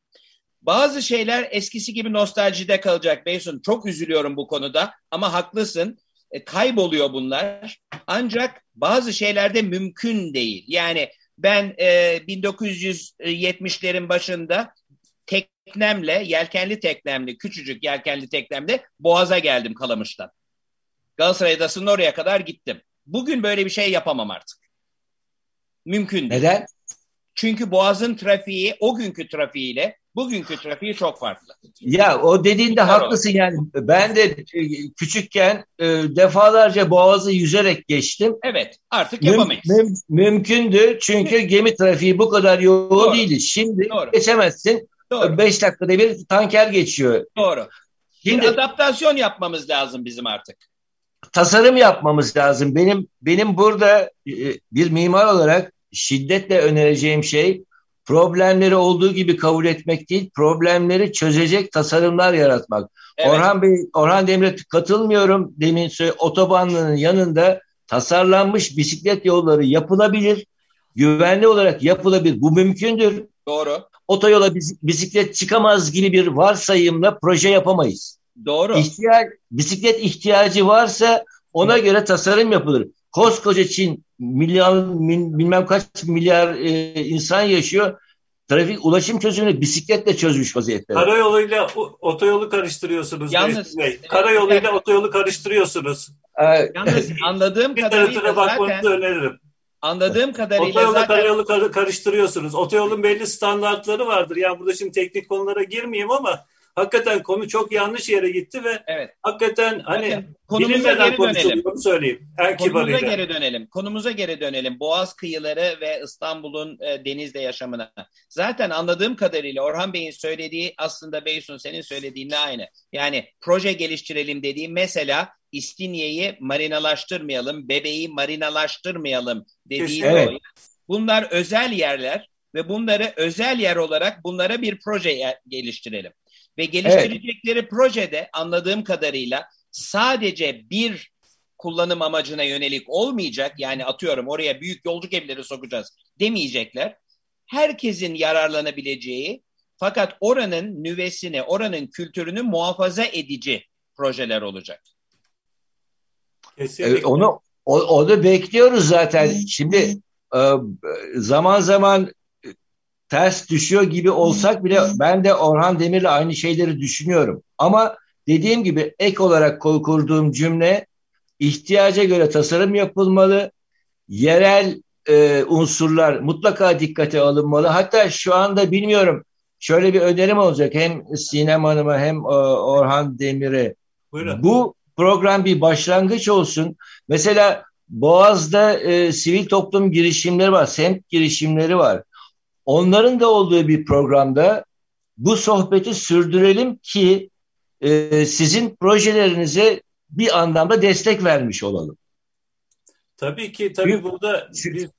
Bazı şeyler eskisi gibi nostaljide kalacak Beysun. Çok üzülüyorum bu konuda ama haklısın. E, kayboluyor bunlar. Ancak bazı şeylerde mümkün değil. Yani ben e, 1970'lerin başında teknemle, yelkenli teknemle, küçücük yelkenli teknemle Boğaz'a geldim Kalamış'tan. Galatasaray Adası'nın oraya kadar gittim. Bugün böyle bir şey yapamam artık. Mümkün değil. Neden? Çünkü Boğaz'ın trafiği o günkü trafiğiyle bugünkü trafiği çok farklı. Ya o dediğinde Süper haklısın o. yani. Ben de e, küçükken e, defalarca Boğaz'ı yüzerek geçtim. Evet artık yapamayız. Müm, müm, mümkündü çünkü gemi trafiği bu kadar yoğun Doğru. değildi. Şimdi Doğru. geçemezsin. Doğru. Beş dakikada bir tanker geçiyor. Doğru. Şimdi bir adaptasyon yapmamız lazım bizim artık. Tasarım yapmamız lazım. Benim benim burada e, bir mimar olarak şiddetle önereceğim şey problemleri olduğu gibi kabul etmek değil, problemleri çözecek tasarımlar yaratmak. Evet. Orhan Bey, Orhan Demir'e katılmıyorum. Demin söyle otobanların yanında tasarlanmış bisiklet yolları yapılabilir. Güvenli olarak yapılabilir. Bu mümkündür. Doğru. Otoyola bisiklet çıkamaz gibi bir varsayımla proje yapamayız. Doğru. İhtiyaç, bisiklet ihtiyacı varsa ona göre tasarım yapılır. Koskoca Çin milyon bilmem kaç milyar e, insan yaşıyor. Trafik ulaşım çözümünü bisikletle çözmüş vaziyette. Karayoluyla otoyolu karıştırıyorsunuz. Yalnız Bey. Karayoluyla evet. otoyolu karıştırıyorsunuz. Ee, Yalnız anladığım kadarıyla zaten öneririm. Anladığım kadarıyla Otoyolu zaten... karayolu karıştırıyorsunuz. Otoyolun belli standartları vardır. Yani burada şimdi teknik konulara girmeyeyim ama hakikaten konu çok yanlış yere gitti ve evet. hakikaten hani Bakın, konumuza geri dönelim. söyleyeyim. En konumuza geri dönelim. Konumuza geri dönelim. Boğaz kıyıları ve İstanbul'un e, denizde yaşamına. Zaten anladığım kadarıyla Orhan Bey'in söylediği aslında Beysun senin söylediğinle aynı. Yani proje geliştirelim dediğim mesela İstinye'yi marinalaştırmayalım, bebeği marinalaştırmayalım dediği evet. o. Bunlar özel yerler ve bunları özel yer olarak bunlara bir proje geliştirelim. Ve geliştirecekleri evet. projede anladığım kadarıyla sadece bir kullanım amacına yönelik olmayacak. Yani atıyorum oraya büyük yolcu gemileri sokacağız demeyecekler. Herkesin yararlanabileceği fakat oranın nüvesini, oranın kültürünü muhafaza edici projeler olacak. Kesinlikle. E, onu o, onu bekliyoruz zaten. Şimdi e, zaman zaman ters düşüyor gibi olsak bile ben de Orhan Demir'le aynı şeyleri düşünüyorum. Ama dediğim gibi ek olarak kurduğum cümle ihtiyaca göre tasarım yapılmalı. Yerel e, unsurlar mutlaka dikkate alınmalı. Hatta şu anda bilmiyorum şöyle bir önerim olacak hem Sinem Hanım'a hem e, Orhan Demir'e. Bu program bir başlangıç olsun. Mesela Boğaz'da e, sivil toplum girişimleri var, semt girişimleri var. Onların da olduğu bir programda bu sohbeti sürdürelim ki e, sizin projelerinize bir anlamda destek vermiş olalım. Tabii ki tabii burada biz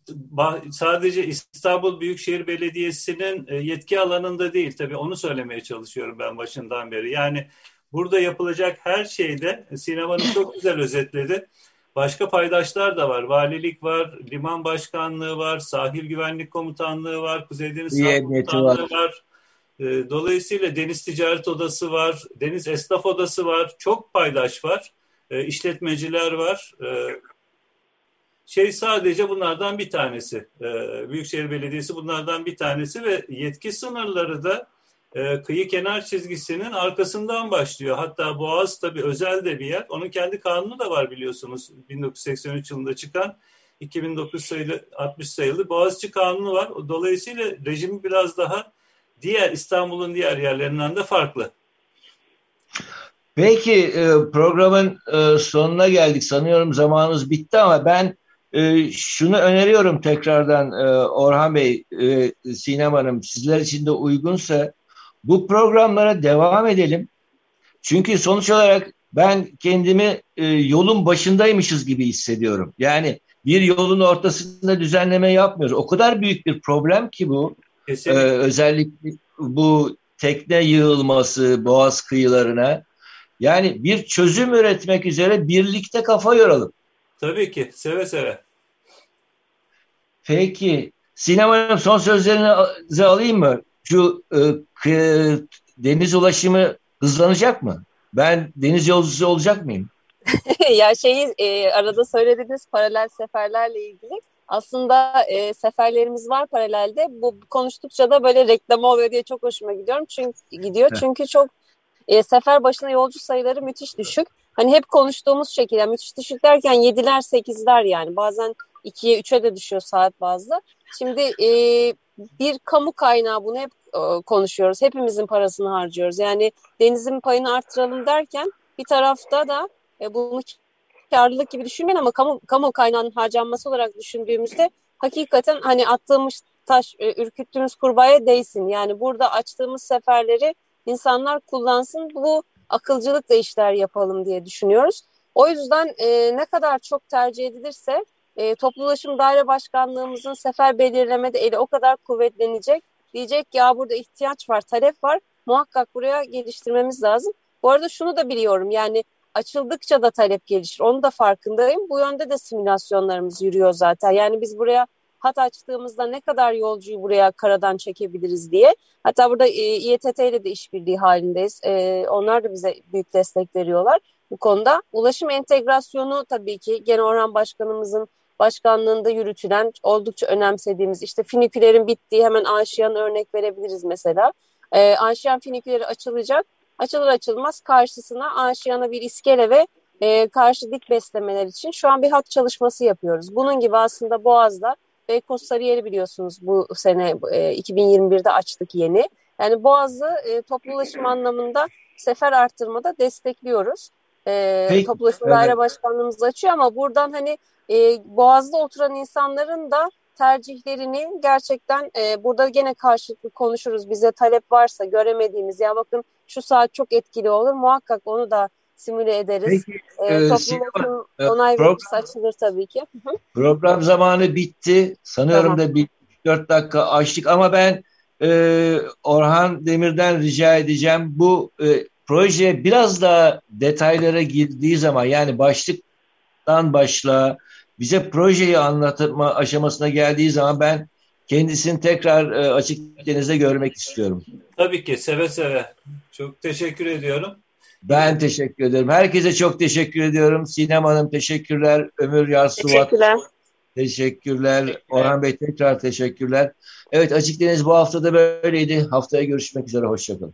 sadece İstanbul Büyükşehir Belediyesi'nin e, yetki alanında değil tabii onu söylemeye çalışıyorum ben başından beri. Yani burada yapılacak her şeyde sinemanın çok güzel özetledi. Başka paydaşlar da var. Valilik var, liman başkanlığı var, sahil güvenlik komutanlığı var, Kuzey Deniz Komutanlığı var. var. E, dolayısıyla deniz ticaret odası var, deniz esnaf odası var, çok paydaş var, e, işletmeciler var. Şey sadece bunlardan bir tanesi. Büyükşehir Belediyesi bunlardan bir tanesi ve yetki sınırları da e, kıyı kenar çizgisinin arkasından başlıyor. Hatta Boğaz tabii özel de bir yer. Onun kendi kanunu da var biliyorsunuz. 1983 yılında çıkan 2009 sayılı 60 sayılı Boğaziçi Kanunu var. Dolayısıyla rejimi biraz daha diğer İstanbul'un diğer yerlerinden de farklı. Peki e, programın e, sonuna geldik. Sanıyorum zamanımız bitti ama ben şunu öneriyorum tekrardan Orhan Bey, Sinem Hanım sizler için de uygunsa bu programlara devam edelim. Çünkü sonuç olarak ben kendimi e, yolun başındaymışız gibi hissediyorum. Yani bir yolun ortasında düzenleme yapmıyoruz. O kadar büyük bir problem ki bu. Ee, özellikle bu tekne yığılması boğaz kıyılarına. Yani bir çözüm üretmek üzere birlikte kafa yoralım. Tabii ki seve seve. Peki Sinem Hanım son sözlerinizi alayım mı? Şu e, deniz ulaşımı hızlanacak mı? Ben deniz yolcusu olacak mıyım? *laughs* ya şeyi e, arada söylediğiniz paralel seferlerle ilgili aslında e, seferlerimiz var paralelde. Bu konuştukça da böyle reklam oluyor diye çok hoşuma gidiyorum. Çünkü gidiyor çünkü çok e, sefer başına yolcu sayıları müthiş düşük. Hani hep konuştuğumuz şekilde müthiş düşük derken 7'ler 8'ler yani bazen 2'ye 3'e de düşüyor saat bazlı. Şimdi e, bir kamu kaynağı bunu hep e, konuşuyoruz. Hepimizin parasını harcıyoruz. Yani denizin payını arttıralım derken bir tarafta da e, bunu karlılık gibi düşünmeyin ama kamu, kamu kaynağının harcanması olarak düşündüğümüzde hakikaten hani attığımız taş, e, ürküttüğümüz kurbağaya değsin. Yani burada açtığımız seferleri insanlar kullansın. Bu akılcılıkla işler yapalım diye düşünüyoruz. O yüzden e, ne kadar çok tercih edilirse e, toplu daire başkanlığımızın sefer belirlemede eli o kadar kuvvetlenecek. Diyecek ki ya burada ihtiyaç var, talep var. Muhakkak buraya geliştirmemiz lazım. Bu arada şunu da biliyorum yani açıldıkça da talep gelişir. Onu da farkındayım. Bu yönde de simülasyonlarımız yürüyor zaten. Yani biz buraya hat açtığımızda ne kadar yolcuyu buraya karadan çekebiliriz diye. Hatta burada e, İETT ile de işbirliği halindeyiz. E, onlar da bize büyük destek veriyorlar bu konuda. Ulaşım entegrasyonu tabii ki Genel Orhan Başkanımızın başkanlığında yürütülen oldukça önemsediğimiz işte finikülerin bittiği hemen Aşiyan örnek verebiliriz mesela. E, Aşiyan finiküleri açılacak. Açılır açılmaz karşısına Aşiyan'a bir iskele ve e, karşı dik beslemeler için şu an bir hat çalışması yapıyoruz. Bunun gibi aslında Boğaz'da Beykoz Sarıyer'i biliyorsunuz bu sene e, 2021'de açtık yeni. Yani Boğaz'ı e, toplu anlamında sefer arttırmada destekliyoruz. E, Peki, toplu ulaşım evet. daire başkanlığımız açıyor ama buradan hani e, Boğaz'da oturan insanların da tercihlerini gerçekten e, burada gene karşılıklı konuşuruz. Bize talep varsa göremediğimiz ya bakın şu saat çok etkili olur muhakkak onu da simüle ederiz. Peki, e, e, toplum e, onay program, verirse açılır tabii ki. Program zamanı bitti. Sanıyorum tamam. da bir 4 dakika açtık ama ben e, Orhan Demir'den rica edeceğim. Bu e, proje biraz daha detaylara girdiği zaman yani başlıktan başla bize projeyi anlatma aşamasına geldiği zaman ben kendisini tekrar e, açık denizde görmek istiyorum. Tabii ki seve seve. Çok teşekkür ediyorum. Ben teşekkür ederim. Herkese çok teşekkür ediyorum. Sinem Hanım teşekkürler. Ömür Yarsuvat. Teşekkürler. Teşekkürler. Orhan Bey tekrar teşekkürler. Evet Açık Deniz bu hafta da böyleydi. Haftaya görüşmek üzere. Hoşçakalın.